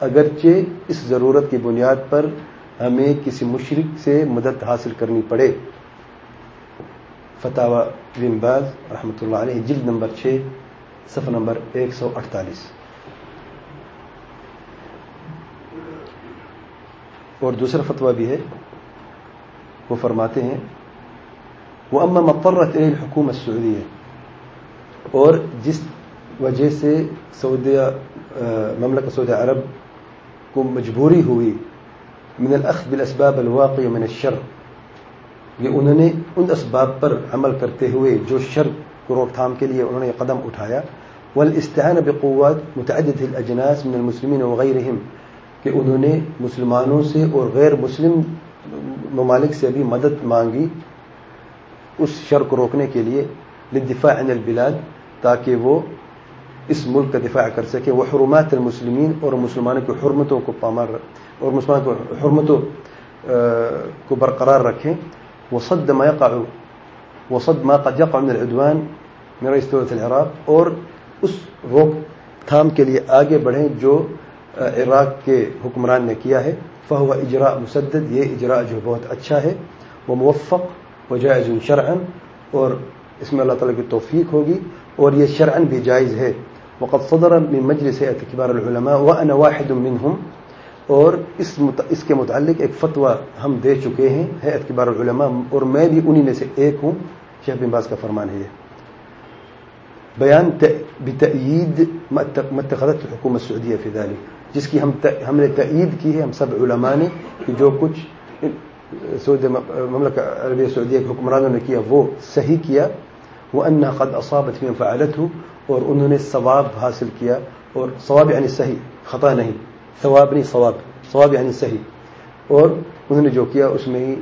اگرچہ اس ضرورت کی بنیاد پر ہمیں کسی مشرک سے مدد حاصل کرنی پڑے۔ فتح بن باز رحمۃ اللہ علیہ، جلد نمبر چھ، صفحہ نمبر ایک سو اٹھتالیس۔ اور دوسرا فتویٰ بھی ہے، وہ فرماتے ہیں وہ اما مقررت الحکومت سعودی ہے اور جس وجہ سے سعودی مملکت سعودی عرب کو مجبوری ہوئی، من الاخذ بالاسباب الواقع من الشر۔ یہ انہوں نے ان اسباب پر عمل کرتے ہوئے جو شر کو روک تھام کے لیے انہوں نے قدم اٹھایا۔ والاستعانہ بقوات متعدد الاجناس من المسلمین وغیرہم، کہ انہوں نے مسلمانوں سے اور غیر مسلم ممالک سے بھی مدد مانگی اس شر کو روکنے کے لیے، للدفاع عن البلاد، تاکہ وہ اس ملک کا دفاع کر سکے، وہ حرمات المسلمین اور مسلمانوں کی حرمتوں کو پامار اور مسلمانوں کی حرمتوں کو برقرار رکھیں۔ وہ صد يقع وصد ما قد يقع من العدوان من العراق، اور اس روک تھام کے لیے آگے بڑھیں جو عراق کے حکمران نے کیا ہے۔ فہو اجراء مسدد، یہ اجراء جو بہت اچھا ہے۔ وہ موفق و جائز شرعن اور اس میں اللہ تعالیٰ کی توفیق ہوگی، اور یہ شرعن بھی جائز ہے۔ وقد صدر من مجلس اعتكبار العلماء وانا واحد منهم، اور اس مت... اس کے متعلق ایک فتویٰ ہم دے چکے ہیں حیات کبار العلماء، اور میں بھی انہی میں سے ایک ہوں، شیخ بن باز کا فرمان ہے یہ۔ بیان بتأیید متخذت حکومت سعودیہ فی ذلك جس کی ہم ت... ہم نے تأیید کی ہے، ہم سب علماء نے، کہ جو کچھ سعودی مملکہ عربیہ سعودیہ کے حکمرانوں نے کیا، وہ صحیح کیا وہ انہا قد اصابت من فعلته اور انہوں نے ثواب حاصل کیا اور ثواب یعنی صحیح، خطا نہیں۔ ثواب نہیں، ثواب۔ ثواب یعنی صحیح۔ اور انہوں نے جو کیا، اس میں ہی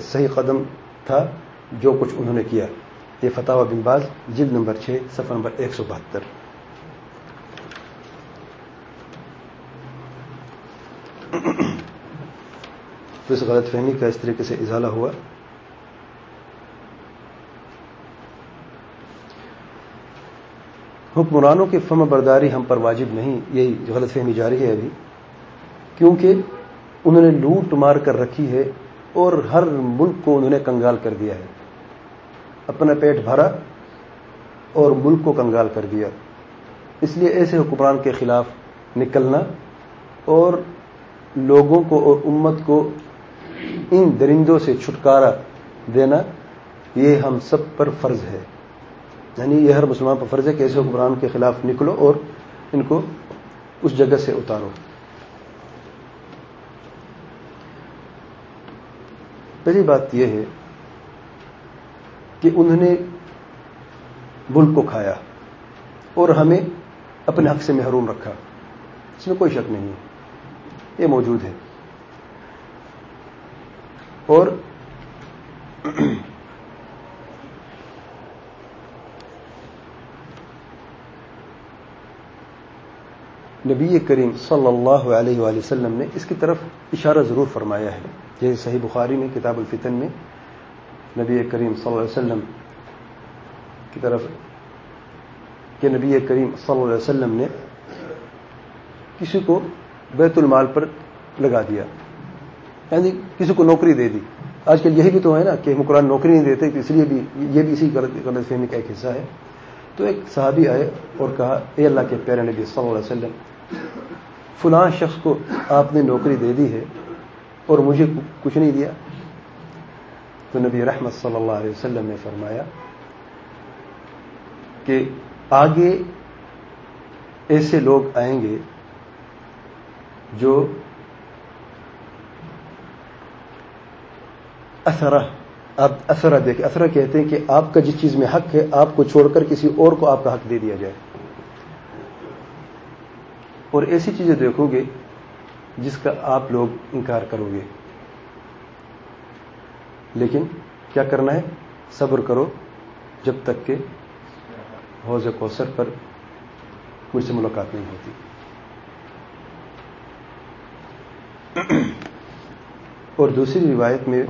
صحیح قدم تھا جو کچھ انہوں نے کیا۔ یہ فتح بن باز، جلد نمبر چھ سفر نمبر ایک سو بہتر۔ تو اس غلط فہمی کا اس طریقے سے اضالہ ہوا۔ حکمرانوں کی فم برداری ہم پر واجب نہیں، یہی غلط فہمی جاری ہے ابھی۔ کیونکہ انہوں نے لوٹ مار کر رکھی ہے اور ہر ملک کو انہوں نے کنگال کر دیا ہے۔ اپنا پیٹ بھرا اور ملک کو کنگال کر دیا۔ اس لیے ایسے حکمران کے خلاف نکلنا اور لوگوں کو اور امت کو ان درندوں سے چھٹکارا دینا، یہ ہم سب پر فرض ہے۔ یعنی یہ ہر مسلمان پر فرض ہے کہ ایسے حکمران کے خلاف نکلو اور ان کو اس جگہ سے اتارو۔ پہلی بات یہ ہے کہ انہوں نے ملک کو کھایا اور ہمیں اپنے حق سے محروم رکھا۔ اس میں کوئی شک نہیں ہے۔ یہ موجود ہے۔ اور نبی کریم صلی اللہ علیہ وآلہ وسلم نے اس کی طرف اشارہ ضرور فرمایا ہے۔ جیسے صحیح بخاری میں، کتاب الفتن میں نبی کریم صلی اللہ علیہ وسلم کی طرف کہ نبی کریم صلی اللہ علیہ وسلم نے کسی کو بیت المال پر لگا دیا یعنی کسی کو نوکری دے دی۔ آج کل یہی بھی تو ہے نا کہ قرآن نوکری نہیں دیتے اس لیے بھی یہ بھی اسی غلط فہمی کا ایک حصہ ہے۔ تو ایک صحابی آئے اور کہا، اے اللہ کے پیارے نبی صلی اللہ علیہ وسلم فلاں شخص کو آپ نے نوکری دے دی ہے اور مجھے کچھ نہیں دیا۔ تو نبی رحمت صلی اللہ علیہ وسلم نے فرمایا کہ آگے ایسے لوگ آئیں گے جو اثرا آپ اثرا دیکھیں۔ اثرا کہتے ہیں کہ آپ کا جس چیز میں حق ہے، آپ کو چھوڑ کر کسی اور کو آپ کا حق دے دیا جائے۔ اور ایسی چیزیں دیکھو گے جس کا آپ لوگ انکار کرو گے۔ لیکن کیا کرنا ہے؟ صبر کرو جب تک کہ حوض کوثر پر مجھ سے ملاقات نہیں ہوتی۔ اور دوسری روایت میں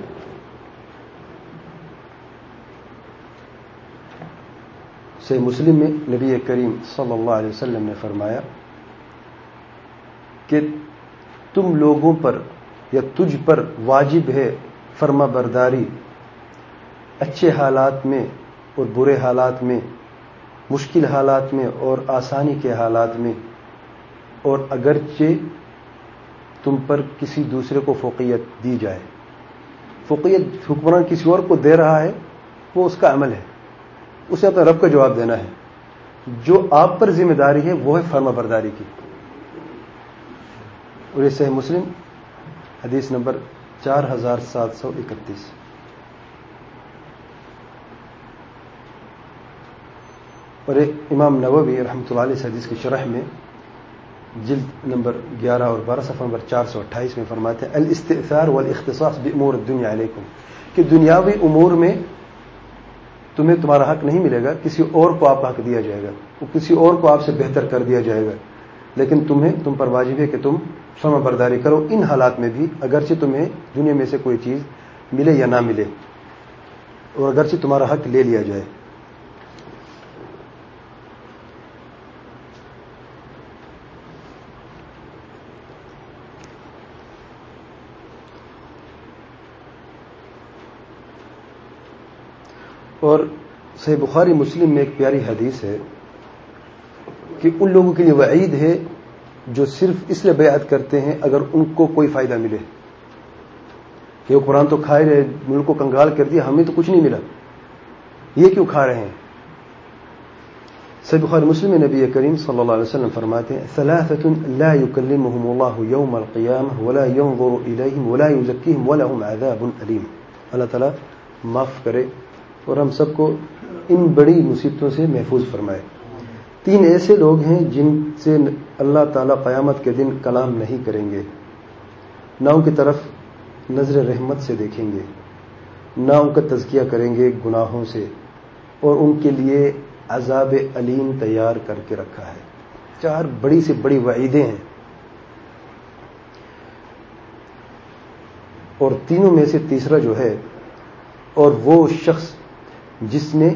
سے مسلم میں نبی کریم صلی اللہ علیہ وسلم نے فرمایا کہ تم لوگوں پر یا تجھ پر واجب ہے فرما برداری، اچھے حالات میں اور برے حالات میں، مشکل حالات میں اور آسانی کے حالات میں۔ اور اگرچہ تم پر کسی دوسرے کو فوقیت دی جائے۔ فوقیت حکمران کسی اور کو دے رہا ہے، وہ اس کا عمل ہے۔ اسے اپنے رب کا جواب دینا ہے۔ جو آپ پر ذمہ داری ہے، وہ ہے فرما برداری کی۔ اور یہ صحیح مسلم، حدیث نمبر چار ہزار سات سو اکتیس۔ اور امام نووی رحمۃ اللہ علیہ حدیث کی شرح میں جلد نمبر گیارہ اور بارہ صفحہ نمبر چار سو اٹھائیس میں فرماتے ہیں الاستثار والاختصاص بامور الدنیا علیکم، کہ دنیاوی امور میں تمہیں تمہارا حق نہیں ملے گا، کسی اور کو آپ حق دیا جائے گا، کسی اور کو آپ سے بہتر کر دیا جائے گا، لیکن تمہیں، تم پر واجب ہے کہ تم فرما برداری کرو ان حالات میں بھی اگرچہ تمہیں دنیا میں سے کوئی چیز ملے یا نہ ملے اور اگرچہ تمہارا حق لے لیا جائے۔ اور صحیح بخاری مسلم میں ایک پیاری حدیث ہے کہ ان لوگوں کے لیے وعید ہے جو صرف اس لیے بیعت کرتے ہیں اگر ان کو کوئی فائدہ ملے۔ کہ وہ قرآن تو کھائے رہے، ملک کو کنگال کر دیا، ہمیں تو کچھ نہیں ملا۔ یہ کیوں کھا رہے ہیں؟ سید بخاری مسلم نبی کریم صلی اللہ علیہ وسلم فرماتے ہیں ثلاثة لا يكلمهم الله يوم القيامة ولا ينظر إليهم ولا يزكيهم ولهم عذاب أليم اللہ تعالیٰ معاف کرے اور ہم سب کو ان بڑی مصیبتوں سے محفوظ فرمائے۔ تین ایسے لوگ ہیں جن سے اللہ تعالی قیامت کے دن کلام نہیں کریں گے۔ نہ ان کی طرف نظر رحمت سے دیکھیں گے، نہ ان کا تزکیہ کریں گے گناہوں سے، اور ان کے لیے عذاب علیم تیار کر کے رکھا ہے۔ چار بڑی سے بڑی وعیدیں ہیں۔ اور تینوں میں سے تیسرا جو ہے، اور وہ شخص جس نے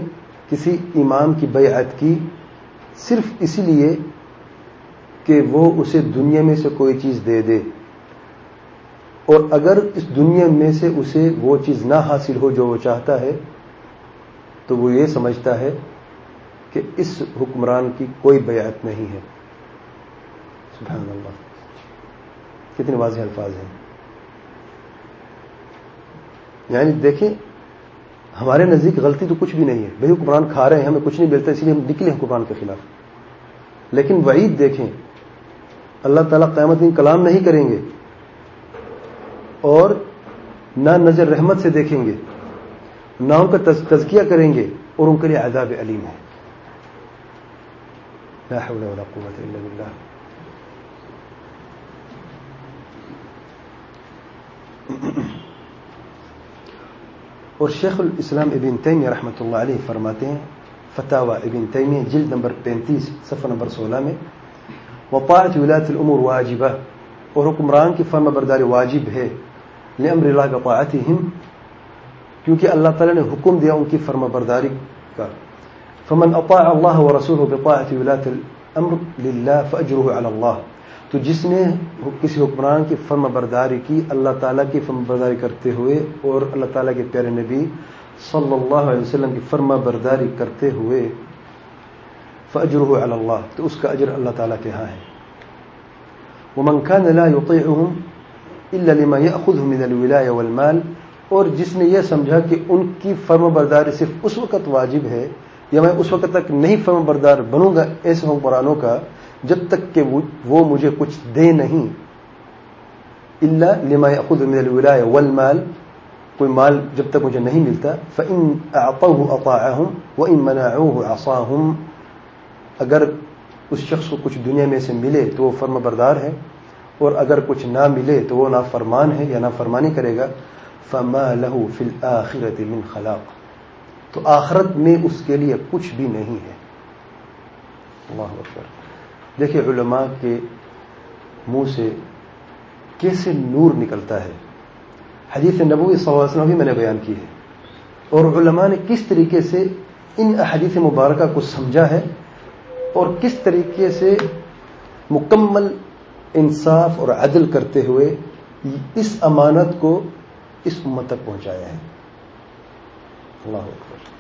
کسی امام کی بیعت کی صرف اسی لیے کہ وہ اسے دنیا میں سے کوئی چیز دے دے۔ اور اگر اس دنیا میں سے اسے وہ چیز نہ حاصل ہو جو وہ چاہتا ہے، تو وہ یہ سمجھتا ہے کہ اس حکمران کی کوئی بیعت نہیں ہے۔ سبحان اللہ۔ کتنے واضح الفاظ ہیں۔ یعنی دیکھیں ہمارے نزدیک غلطی تو کچھ بھی نہیں ہے۔ بھائی حکمران کھا رہے ہیں، ہمیں کچھ نہیں ملتا اس لیے ہم نکلے حکمران کے خلاف۔ لیکن وعید دیکھیں، اللہ تعالیٰ قیامت دن کلام نہیں کریں گے اور نہ نظر رحمت سے دیکھیں گے، نہ ان کا تزکیہ کریں گے اور ان کے لیے عذاب علیم ہے۔ لا حول ولا قوت الا باللہ۔ [CLEARS THROAT] اور شیخ الاسلام ابن تیمیہ رحمۃ اللہ علیہ فرماتے ہیں فتح ابن تیمیہ، جلد نمبر پینتیس، صفحہ نمبر سولہ میں وطاعت ولایت الامور واجبہ اور حکمران کی فرما برداری واجب ہے لامر اللہ بطاعتهم کیونکہ اللہ تعالی نے حکم دیا ان کی فرما برداری کا۔ فمن اطاع اللہ ورسوله بطاعت ولایت الامر للہ فاجره اللہ تو جس نے کسی حکمران کی فرما برداری کی، اللہ تعالیٰ کی فرما برداری کرتے ہوئے اور اللہ تعالیٰ کے پیارے نبی صلی اللہ علیہ وسلم کی فرما برداری کرتے ہوئے فجر اللہ، تو اس کا اجر اللہ تعالیٰ کے ہاں ہے۔ وہ منقان والمال، اور جس نے یہ سمجھا کہ ان کی فرما برداری صرف اس وقت واجب ہے، یا میں اس وقت تک نہیں فرما بردار بنوں گا، ایسے حکمرانوں کا جب تک کہ وہ مجھے کچھ دے نہیں۔ اللہ لما خود والمال، کوئی مال جب تک مجھے نہیں ملتا، فَإِنْ أَعْطَوْهُ أَطَاعَهُمْ وَإِنْ مَنَعُوهُ عَصَاهُمْ۔ اگر اس شخص کو کچھ دنیا میں سے ملے تو وہ فرم بردار ہے، اور اگر کچھ نہ ملے تو وہ نافرمان ہے یا نافرمانی کرے گا۔ فَمَا لَهُ فِي الْآخِرَةِ مِنْ خَلَاقٍ۔ تو آخرت میں اس کے لیے کچھ بھی نہیں ہے۔ اللہ اکبر۔ دیکھیں علماء کے منہ سے کیسے نور نکلتا ہے؟ حدیث نبوی صلی اللہ علیہ وسلم بھی میں نے بیان کی ہے۔ اور علماء نے کس طریقے سے ان حدیث مبارکہ کو سمجھا ہے اور کس طریقے سے مکمل انصاف اور عدل کرتے ہوئے اس امانت کو اس امت تک پہنچایا ہے؟ اللہ اکبر۔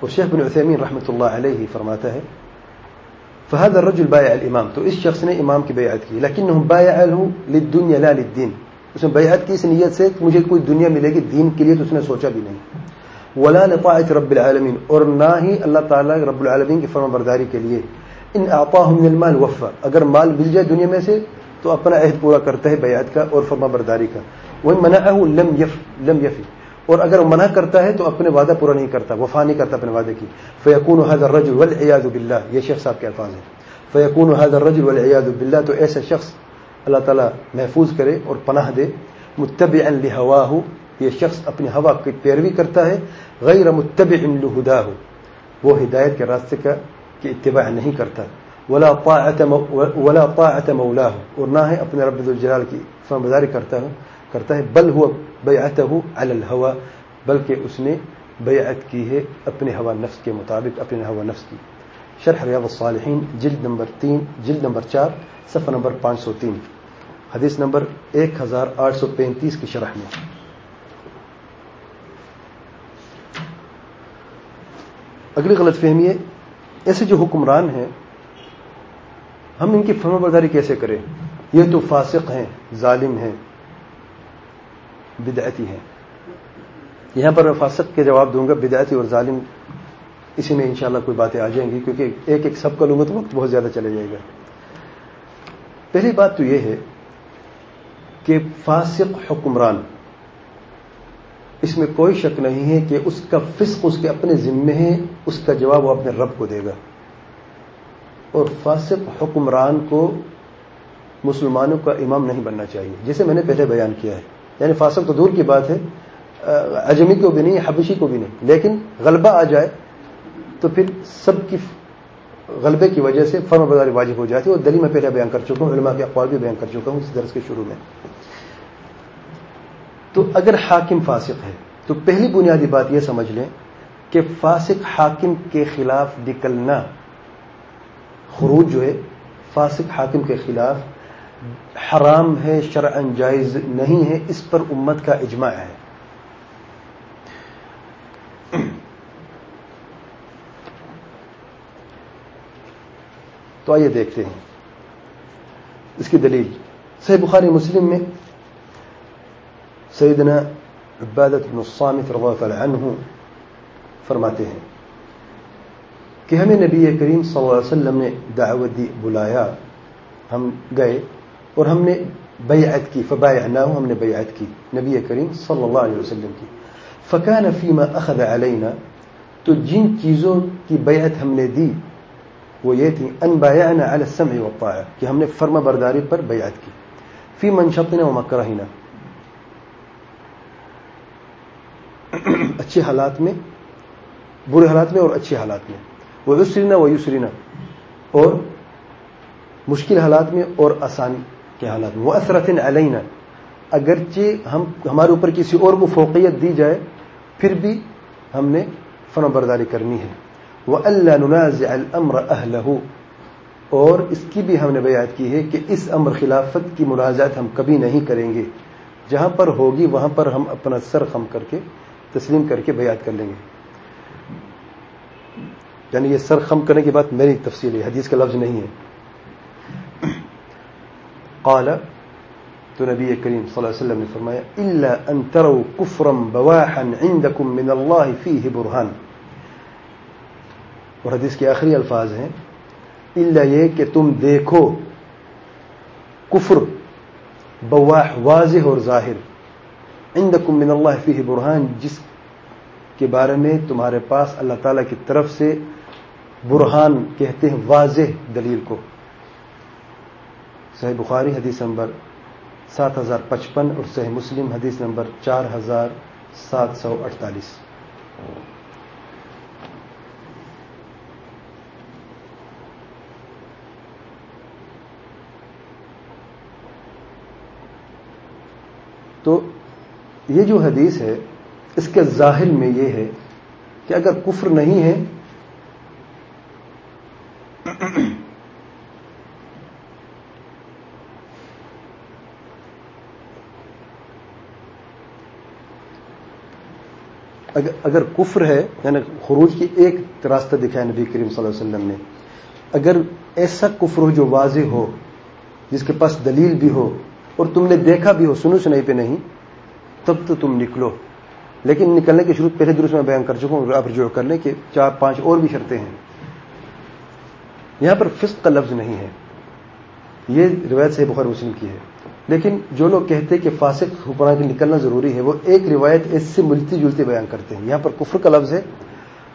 اور شیخ بن عثیمین رحمۃ اللہ علیہ فرماتا ہے فہد الرجل بايع الامام تو اس شخص نے امام کی بیعت کی لیکن بايعه للدنيا لا اس نے بیعت کی اس نیت سے کہ مجھے کوئی دنیا ملے گی، دین کے لیے تو اس نے سوچا بھی نہیں۔ ولا لطاعت رب العالمین اور نہ ہی اللہ تعالی رب العالمین کی فرما برداری کے لیے۔ ان من المال وفا اگر مال مل جائے دنیا میں سے، تو اپنا عہد پورا کرتا ہے بیعت کا اور فرما برداری کا۔ وہ منعه لم يف لم اور اگر منع کرتا ہے تو اپنے وعدہ پورا نہیں کرتا، وفا نہیں کرتا اپنے وعدے کی۔ فیقون حضر رج والعیاذ باللہ یہ شخص صاحب کے الفاظ ہیں۔ فیقون حضر رج والعیاذ باللہ تو ایسا شخص اللہ تعالیٰ محفوظ کرے اور پناہ دے۔ متبع لہواہ یہ شخص اپنی ہوا کی پیروی کرتا ہے۔ غیر متبع لہداہ وہ ہدایت کے راستے کا کہ اتباع نہیں کرتا۔ ولا طاعت ولا طاعت اور نہ ہے اپنے رب الجلال کی فرمبرداری کرتا ہے کرتا ہے، بل ہوا بیعتہ علی الہوا، بلکہ اس نے بیعت کی ہے اپنے ہوا نفس کے مطابق، اپنے ہوا نفس کی۔ شرح ریاض الصالحین، جلد نمبر تین، جلد نمبر چار، صفحہ نمبر پانچ سو تین۔ حدیث نمبر ایک ہزار آٹھ سو پینتیس کی شرح میں۔ اگلی غلط فہمی ہے، ایسے جو حکمران ہیں، ہم ان کی فرما برداری کیسے کریں؟ یہ تو فاسق ہیں، ظالم ہیں۔ بدعتی ہیں۔ یہاں پر میں فاسق کے جواب دوں گا، بدعتی اور ظالم، اسی میں انشاءاللہ کوئی باتیں آ جائیں گی، کیونکہ ایک ایک سب کا لوں گا تو وقت بہت زیادہ چلے جائے گا۔ پہلی بات تو یہ ہے کہ فاسق حکمران، اس میں کوئی شک نہیں ہے کہ اس کا فسق اس کے اپنے ذمے ہے، اس کا جواب وہ اپنے رب کو دے گا۔ اور فاسق حکمران کو مسلمانوں کا امام نہیں بننا چاہیے، جسے میں نے پہلے بیان کیا ہے۔ یعنی فاسق تو دور کی بات ہے اجمی کو بھی نہیں، حبشی کو بھی نہیں۔ لیکن غلبہ آ جائے تو پھر سب کی غلبے کی وجہ سے فرم برداری واجب ہو جاتی ہے اور دلی میں پہلے بیان کر چکا ہوں، علماء کے اقوال بھی بیان کر چکا ہوں اس درس کے شروع میں۔ تو اگر حاکم فاسق ہے، تو پہلی بنیادی بات یہ سمجھ لیں کہ فاسق حاکم کے خلاف نکلنا، خروج جو ہے، فاسق حاکم کے خلاف حرام ہے شرعن جائز نہیں ہے، اس پر امت کا اجماع ہے۔ تو آئیے دیکھتے ہیں۔ اس کی دلیل۔ صحیح بخاری مسلم میں سیدنا عبادت بن الصامت رضی اللہ عنہ فرماتے ہیں کہ ہمیں نبی کریم صلی اللہ علیہ وسلم نے دعوت دی، بلایا۔ ہم گئے۔ اور ہم نے بیعت کی، فبايعناه، ہم نے بیعت کی، نبی کریم صلی اللہ علیہ وسلم کی۔ فكان فيما اخذ علينا تو جن چیزوں کی بیعت ہم نے دی، وہ یہ تھی، ان بايعنا على السمع والطاعه کہ ہم نے فرما برداری پر بیعت کی۔ فی منشطنا ومكرهنا اچھے حالات میں، برے حالات میں اور اچھے حالات میں۔ وہ یسرینا وہ یسرینا اور مشکل حالات میں اور آسانی۔ کے حالات میں وہ اثرت علینا اگرچہ ہم ہمارے اوپر کسی اور کو فوقیت دی جائے، پھر بھی ہم نے فن برداری کرنی ہے۔ وہ اللہ الامر اور اس کی بھی ہم نے بیعت کی ہے کہ اس امر خلافت کی منازعت ہم کبھی نہیں کریں گے۔ جہاں پر ہوگی، وہاں پر ہم اپنا سر خم کر کے تسلیم کر کے بیعت کر لیں گے۔ یعنی یہ سر خم کرنے کی بات میری تفصیل ہے، حدیث کا لفظ نہیں ہے۔ قال، تو نبی کریم صلی اللہ علیہ وسلم نے فرمایا الا ان تروا كفرا بواحا عندكم من الله فيه برهان. اور حدیث کے آخری الفاظ ہیں الا یہ کہ تم دیکھو، کفر بواح واضح اور ظاہر، عندكم من الله فيه برهان، جس کے بارے میں تمہارے پاس اللہ تعالی کی طرف سے برہان کہتے ہیں واضح دلیل کو۔ صحیح بخاری حدیث نمبر سات ہزار پچپن اور صحیح مسلم حدیث نمبر چار ہزار سات سو اڑتالیس تو یہ جو حدیث ہے، اس کے ظاہر میں یہ ہے کہ اگر کفر نہیں ہے اگر کفر ہے یعنی خروج کی ایک راستہ دکھایا نبی کریم صلی اللہ علیہ وسلم نے، اگر ایسا کفر ہو جو واضح ہو، جس کے پاس دلیل بھی ہو، اور تم نے دیکھا بھی ہو، سنو سنائی پہ نہیں، تب تو تم نکلو۔ لیکن نکلنے کی شروع پہلے درست میں بیان کر چکا ہوں، آپ رجوع کرنے کے چار، پانچ اور بھی شرطیں ہیں۔ یہاں پر فسق کا لفظ نہیں ہے۔ یہ روایت سے بخار مسلم کی ہے۔ لیکن جو لوگ کہتے ہیں کہ فاسق حکمران کے نکلنا ضروری ہے، وہ ایک روایت اس سے ملتی جلتی بیان کرتے ہیں۔ یہاں پر کفر کا لفظ ہے،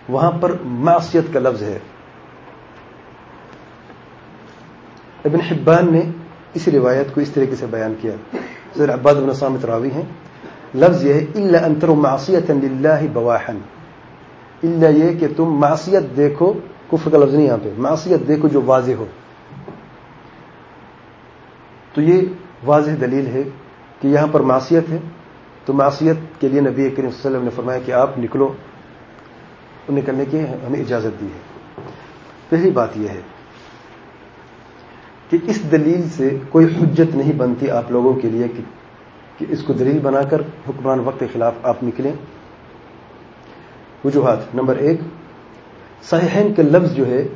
وہاں پر معصیت کا لفظ ہے۔ ابن حبان نے اس روایت کو اس طریقے سے بیان کیا۔ سر عباد بن سامت راوی ہیں۔ لفظ یہ ہے اللہ انتر معصیت اللہ بواہن اللہ یہ کہ تم معصیت دیکھو، کفر کا لفظ نہیں یہاں پہ۔ معصیت دیکھو جو واضح ہو۔ تو یہ واضح دلیل ہے کہ یہاں پر معصیت ہے۔ تو معصیت کے لیے نبی کریم صلی اللہ علیہ وسلم نے فرمایا کہ آپ نکلو۔ نکلنے کی ہمیں اجازت دی ہے۔ پہلی بات یہ ہے کہ اس دلیل سے کوئی حجت نہیں بنتی آپ لوگوں کے لیے کہ اس کو دلیل بنا کر حکمران وقت کے خلاف آپ نکلیں۔ وجوہات نمبر ایک، صحیحین کے لفظ جو ہے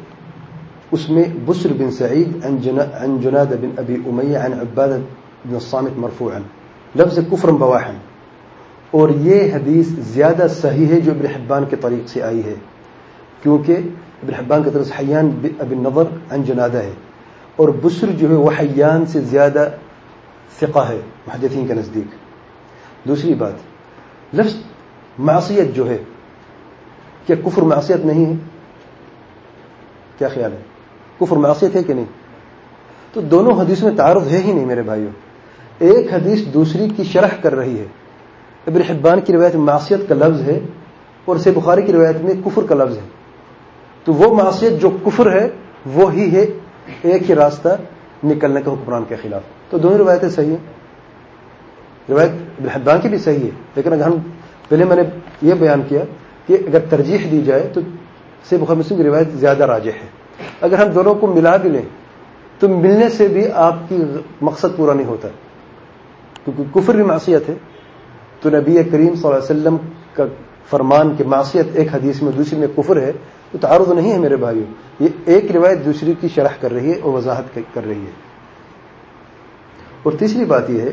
اس میں بسر بن سعید عن جناد بن ابی امیہ عن عباد بن الصامت مرفوعا. لفظ کفر بواحا. اور یہ حدیث زیادہ صحیح ہے جو ابن حبان کے طریق سے آئی ہے. کیونکہ ابن حبان کی طرف حیان ابن نظر عن جنادہ ہے. اور بسر جو ہے وہ حیان سے زیادہ ثقہ ہے، محدثین کے نزدیک. دوسری بات، لفظ معصیت جو ہے، کیا کفر معصیت نہیں ہے؟ کیا خیال ہے؟ کفر معصیت ہے کہ نہیں؟ تو دونوں حدیثوں میں تعارف ہے ہی نہیں میرے بھائیوں ایک حدیث دوسری کی شرح کر رہی ہے۔ ابن حبان کی روایت میں معصیت کا لفظ ہے اور سے بخاری کی روایت میں کفر کا لفظ ہے۔ تو وہ معصیت جو کفر ہے، وہی ہے ایک ہی راستہ نکلنے کا حکمران کے خلاف۔ تو دونوں روایتیں صحیح ہیں۔ روایت حبان کی بھی صحیح ہے۔ لیکن اگر ہم پہلے میں نے یہ بیان کیا کہ اگر ترجیح دی جائے تو سے بخار مسلم کی روایت زیادہ راجح ہے۔ اگر ہم دونوں کو ملا بھی لیں، تو ملنے سے بھی آپ کی مقصد پورا نہیں ہوتا۔ کیونکہ کفر بھی معصیت ہے۔ تو نبی کریم صلی اللہ علیہ وسلم کا فرمان کی معصیت ایک حدیث میں، دوسری میں کفر ہے تو تعارض نہیں ہے میرے بھائیوں۔ یہ ایک روایت دوسری کی شرح کر رہی ہے اور وضاحت کر رہی ہے۔ اور تیسری بات یہ ہے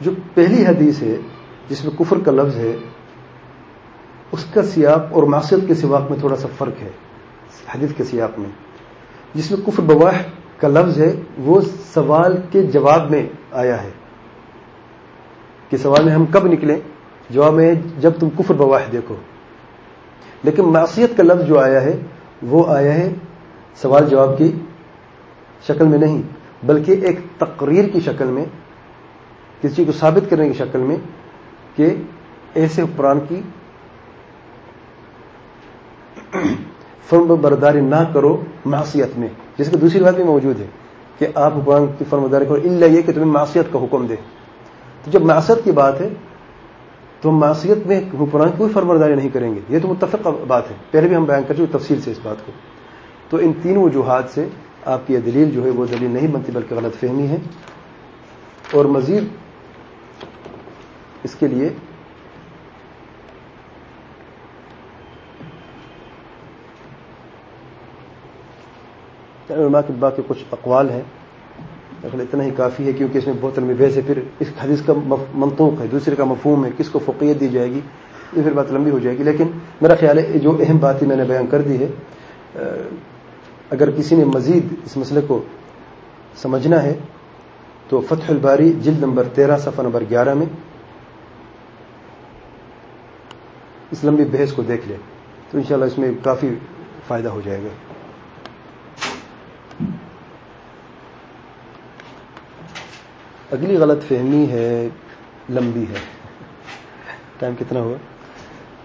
جو پہلی حدیث ہے جس میں کفر کا لفظ ہے، اس کا سیاق اور معصیت کے سیاق میں تھوڑا سا فرق ہے، حدیث کے سیاق میں۔ جس میں کفر بواہ کا لفظ ہے، وہ سوال کے جواب میں آیا ہے۔ کہ سوال میں ہم کب نکلیں؟ جواب میں جب تم کفر بواہ دیکھو۔ لیکن معصیت کا لفظ جو آیا ہے، وہ آیا ہے سوال جواب کی شکل میں نہیں، بلکہ ایک تقریر کی شکل میں، کسی کو ثابت کرنے کی شکل میں کہ ایسے حکمران کی فرم برداری نہ کرو معصیت میں۔ جس کی دوسری بات بھی موجود ہے کہ آپ حکمران کی فرم برداری کرو اللہ یہ کہ تمہیں معصیت کا حکم دے۔ تو جب معصیت کی بات ہے، تو معصیت میں حکمران کی کوئی فرم برداری نہیں کریں گے۔ یہ تو متفق بات ہے۔ پہلے بھی ہم بیان کر چکے تفصیل سے اس بات کو۔ تو ان تینوں وجوہات سے آپ کی یہ دلیل جو ہے، وہ دلیل نہیں بنتی بلکہ غلط فہمی ہے۔ اور مزید اس کے لیے علماء کے باقی کچھ اقوال ہیں۔ اتنا ہی کافی ہے کیونکہ اس میں بہت لمبی بحث ہے۔ پھر اس حدیث کا منطوق ہے، دوسرے کا مفہوم ہے۔ کس کو فوقیت دی جائے گی؟ یہ پھر بات لمبی ہو جائے گی۔ لیکن میرا خیال ہے جو اہم بات ہی میں نے بیان کر دی ہے اگر کسی نے مزید اس مسئلے کو سمجھنا ہے تو فتح الباری جلد نمبر تیرہ، صفحہ نمبر گیارہ میں اس لمبی بحث کو دیکھ لے، تو انشاءاللہ اس میں کافی فائدہ ہو جائے گا۔ اگلی غلط فہمی ہے، لمبی ہے۔ ٹائم کتنا ہوا؟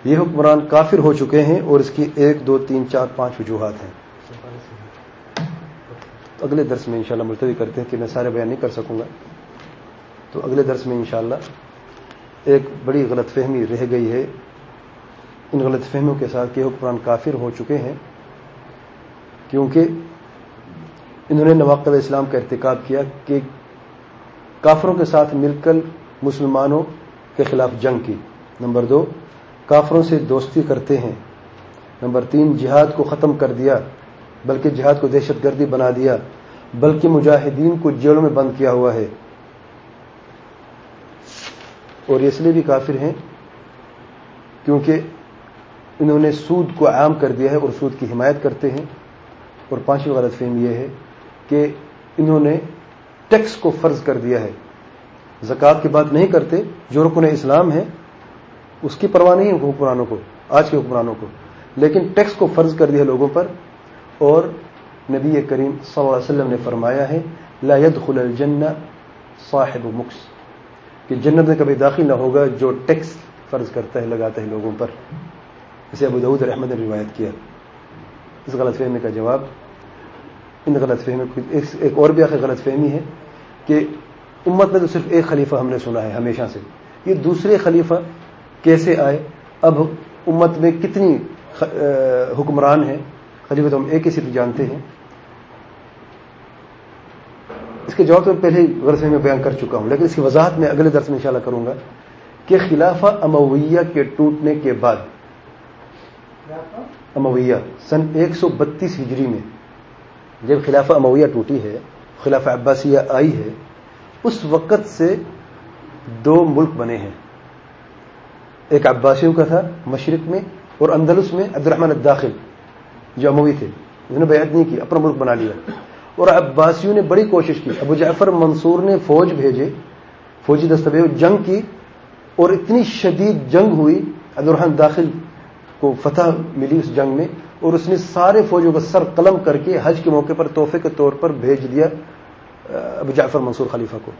یہ حکمران کافر ہو چکے ہیں اور اس کی ایک، دو، تین، چار، پانچ وجوہات ہیں۔ تو اگلے درس میں انشاءاللہ ملتوی کرتے ہیں کہ میں سارے بیان نہیں کر سکوں گا۔ تو اگلے درس میں انشاءاللہ ایک بڑی غلط فہمی رہ گئی ہے۔ ان غلط فہمیوں کے ساتھ کہ حکمران کافر ہو چکے ہیں، کیونکہ انہوں نے نواقب اسلام کا ارتکاب کیا کہ کافروں کے ساتھ مل کر مسلمانوں کے خلاف جنگ کی۔ نمبر دو، کافروں سے دوستی کرتے ہیں۔ نمبر تین، جہاد کو ختم کر دیا، بلکہ جہاد کو دہشت گردی بنا دیا، بلکہ مجاہدین کو جیلوں میں بند کیا ہوا ہے۔ اور اس لیے بھی کافر ہیں، کیونکہ انہوں نے سود کو عام کر دیا ہے اور سود کی حمایت کرتے ہیں۔ اور پانچویں غلط فہم یہ ہے کہ انہوں نے ٹیکس کو فرض کر دیا ہے۔ زکوٰۃ کی بات نہیں کرتے، جو رکن اسلام ہے اس کی پرواہ نہیں ہے حکمرانوں کو، آج کے حکمرانوں کو۔ لیکن ٹیکس کو فرض کر دیا لوگوں پر۔ اور نبی کریم صلی اللہ علیہ وسلم نے فرمایا ہے، لا يدخل الجنہ صاحب مکس۔ کہ جنت میں کبھی داخل نہ ہوگا جو ٹیکس فرض کرتا ہے، لگاتا ہے لوگوں پر۔ اسے ابو دعود رحمد نے روایت کیا۔ اس غلط فہمی کا جواب۔ ان غلط فہمی ایک اور بھی آخر غلط فہمی ہے کہ امت میں تو صرف ایک خلیفہ ہم نے سنا ہے ہمیشہ سے۔ یہ دوسرے خلیفہ کیسے آئے؟ اب امت میں کتنی حکمران ہیں؟ خلیفہ تو ہم ایک ہی صرف جانتے ہیں۔ اس کے جواب تو میں پہلے غلط فہمی بیان کر چکا ہوں، لیکن اس کی وضاحت میں اگلے درس میں انشاءاللہ کروں گا کہ خلافہ امویہ کے ٹوٹنے کے بعد امویہ، سن ایک سو بتیس ہجری میں، جب خلافہ امویہ ٹوٹی ہے، خلافہ عباسیہ آئی ہے، اس وقت سے دو ملک بنے ہیں۔ ایک عباسیوں کا تھا مشرق میں اور اندلس میں عبد الرحمن الداخل، جو اموی تھے۔ انہوں نے بیعت نہیں کی، اپنا ملک بنا لیا۔ اور عباسیوں نے بڑی کوشش کی۔ ابو جعفر منصور نے فوج بھیجے، فوجی دستاویز، جنگ کی اور اتنی شدید جنگ ہوئی عبد الرحمن داخل کو فتح ملی اس جنگ میں اور اس نے سارے فوجوں کا سر قلم کر کے حج کے موقع پر تحفے کے طور پر بھیج دیا ابو جعفر منصور خلیفہ کو۔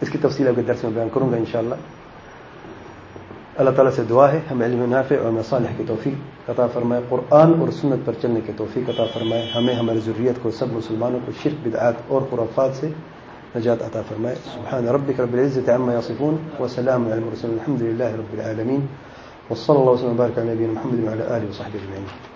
اس کی تفصیل اگر درس میں بیان کروں گا انشاءاللہ۔ اللہ تعالیٰ سے دعا ہے، ہم علم نافع اور مصالح کی توفیق عطا فرمائے، قرآن اور سنت پر چلنے کی توفیق عطا فرمائے، ہمیں ہماری ضروریت کو، سب مسلمانوں کو شرک، بدعات اور خرافات سے نجات عطا فرمائے۔ سبحان ربك رب العزة عما يصفون وسلام على المرسلين الحمد لله رب العالمين وصلى الله وسلم وبارك على نبينا محمد وعلى آله وصحبه أجمعين.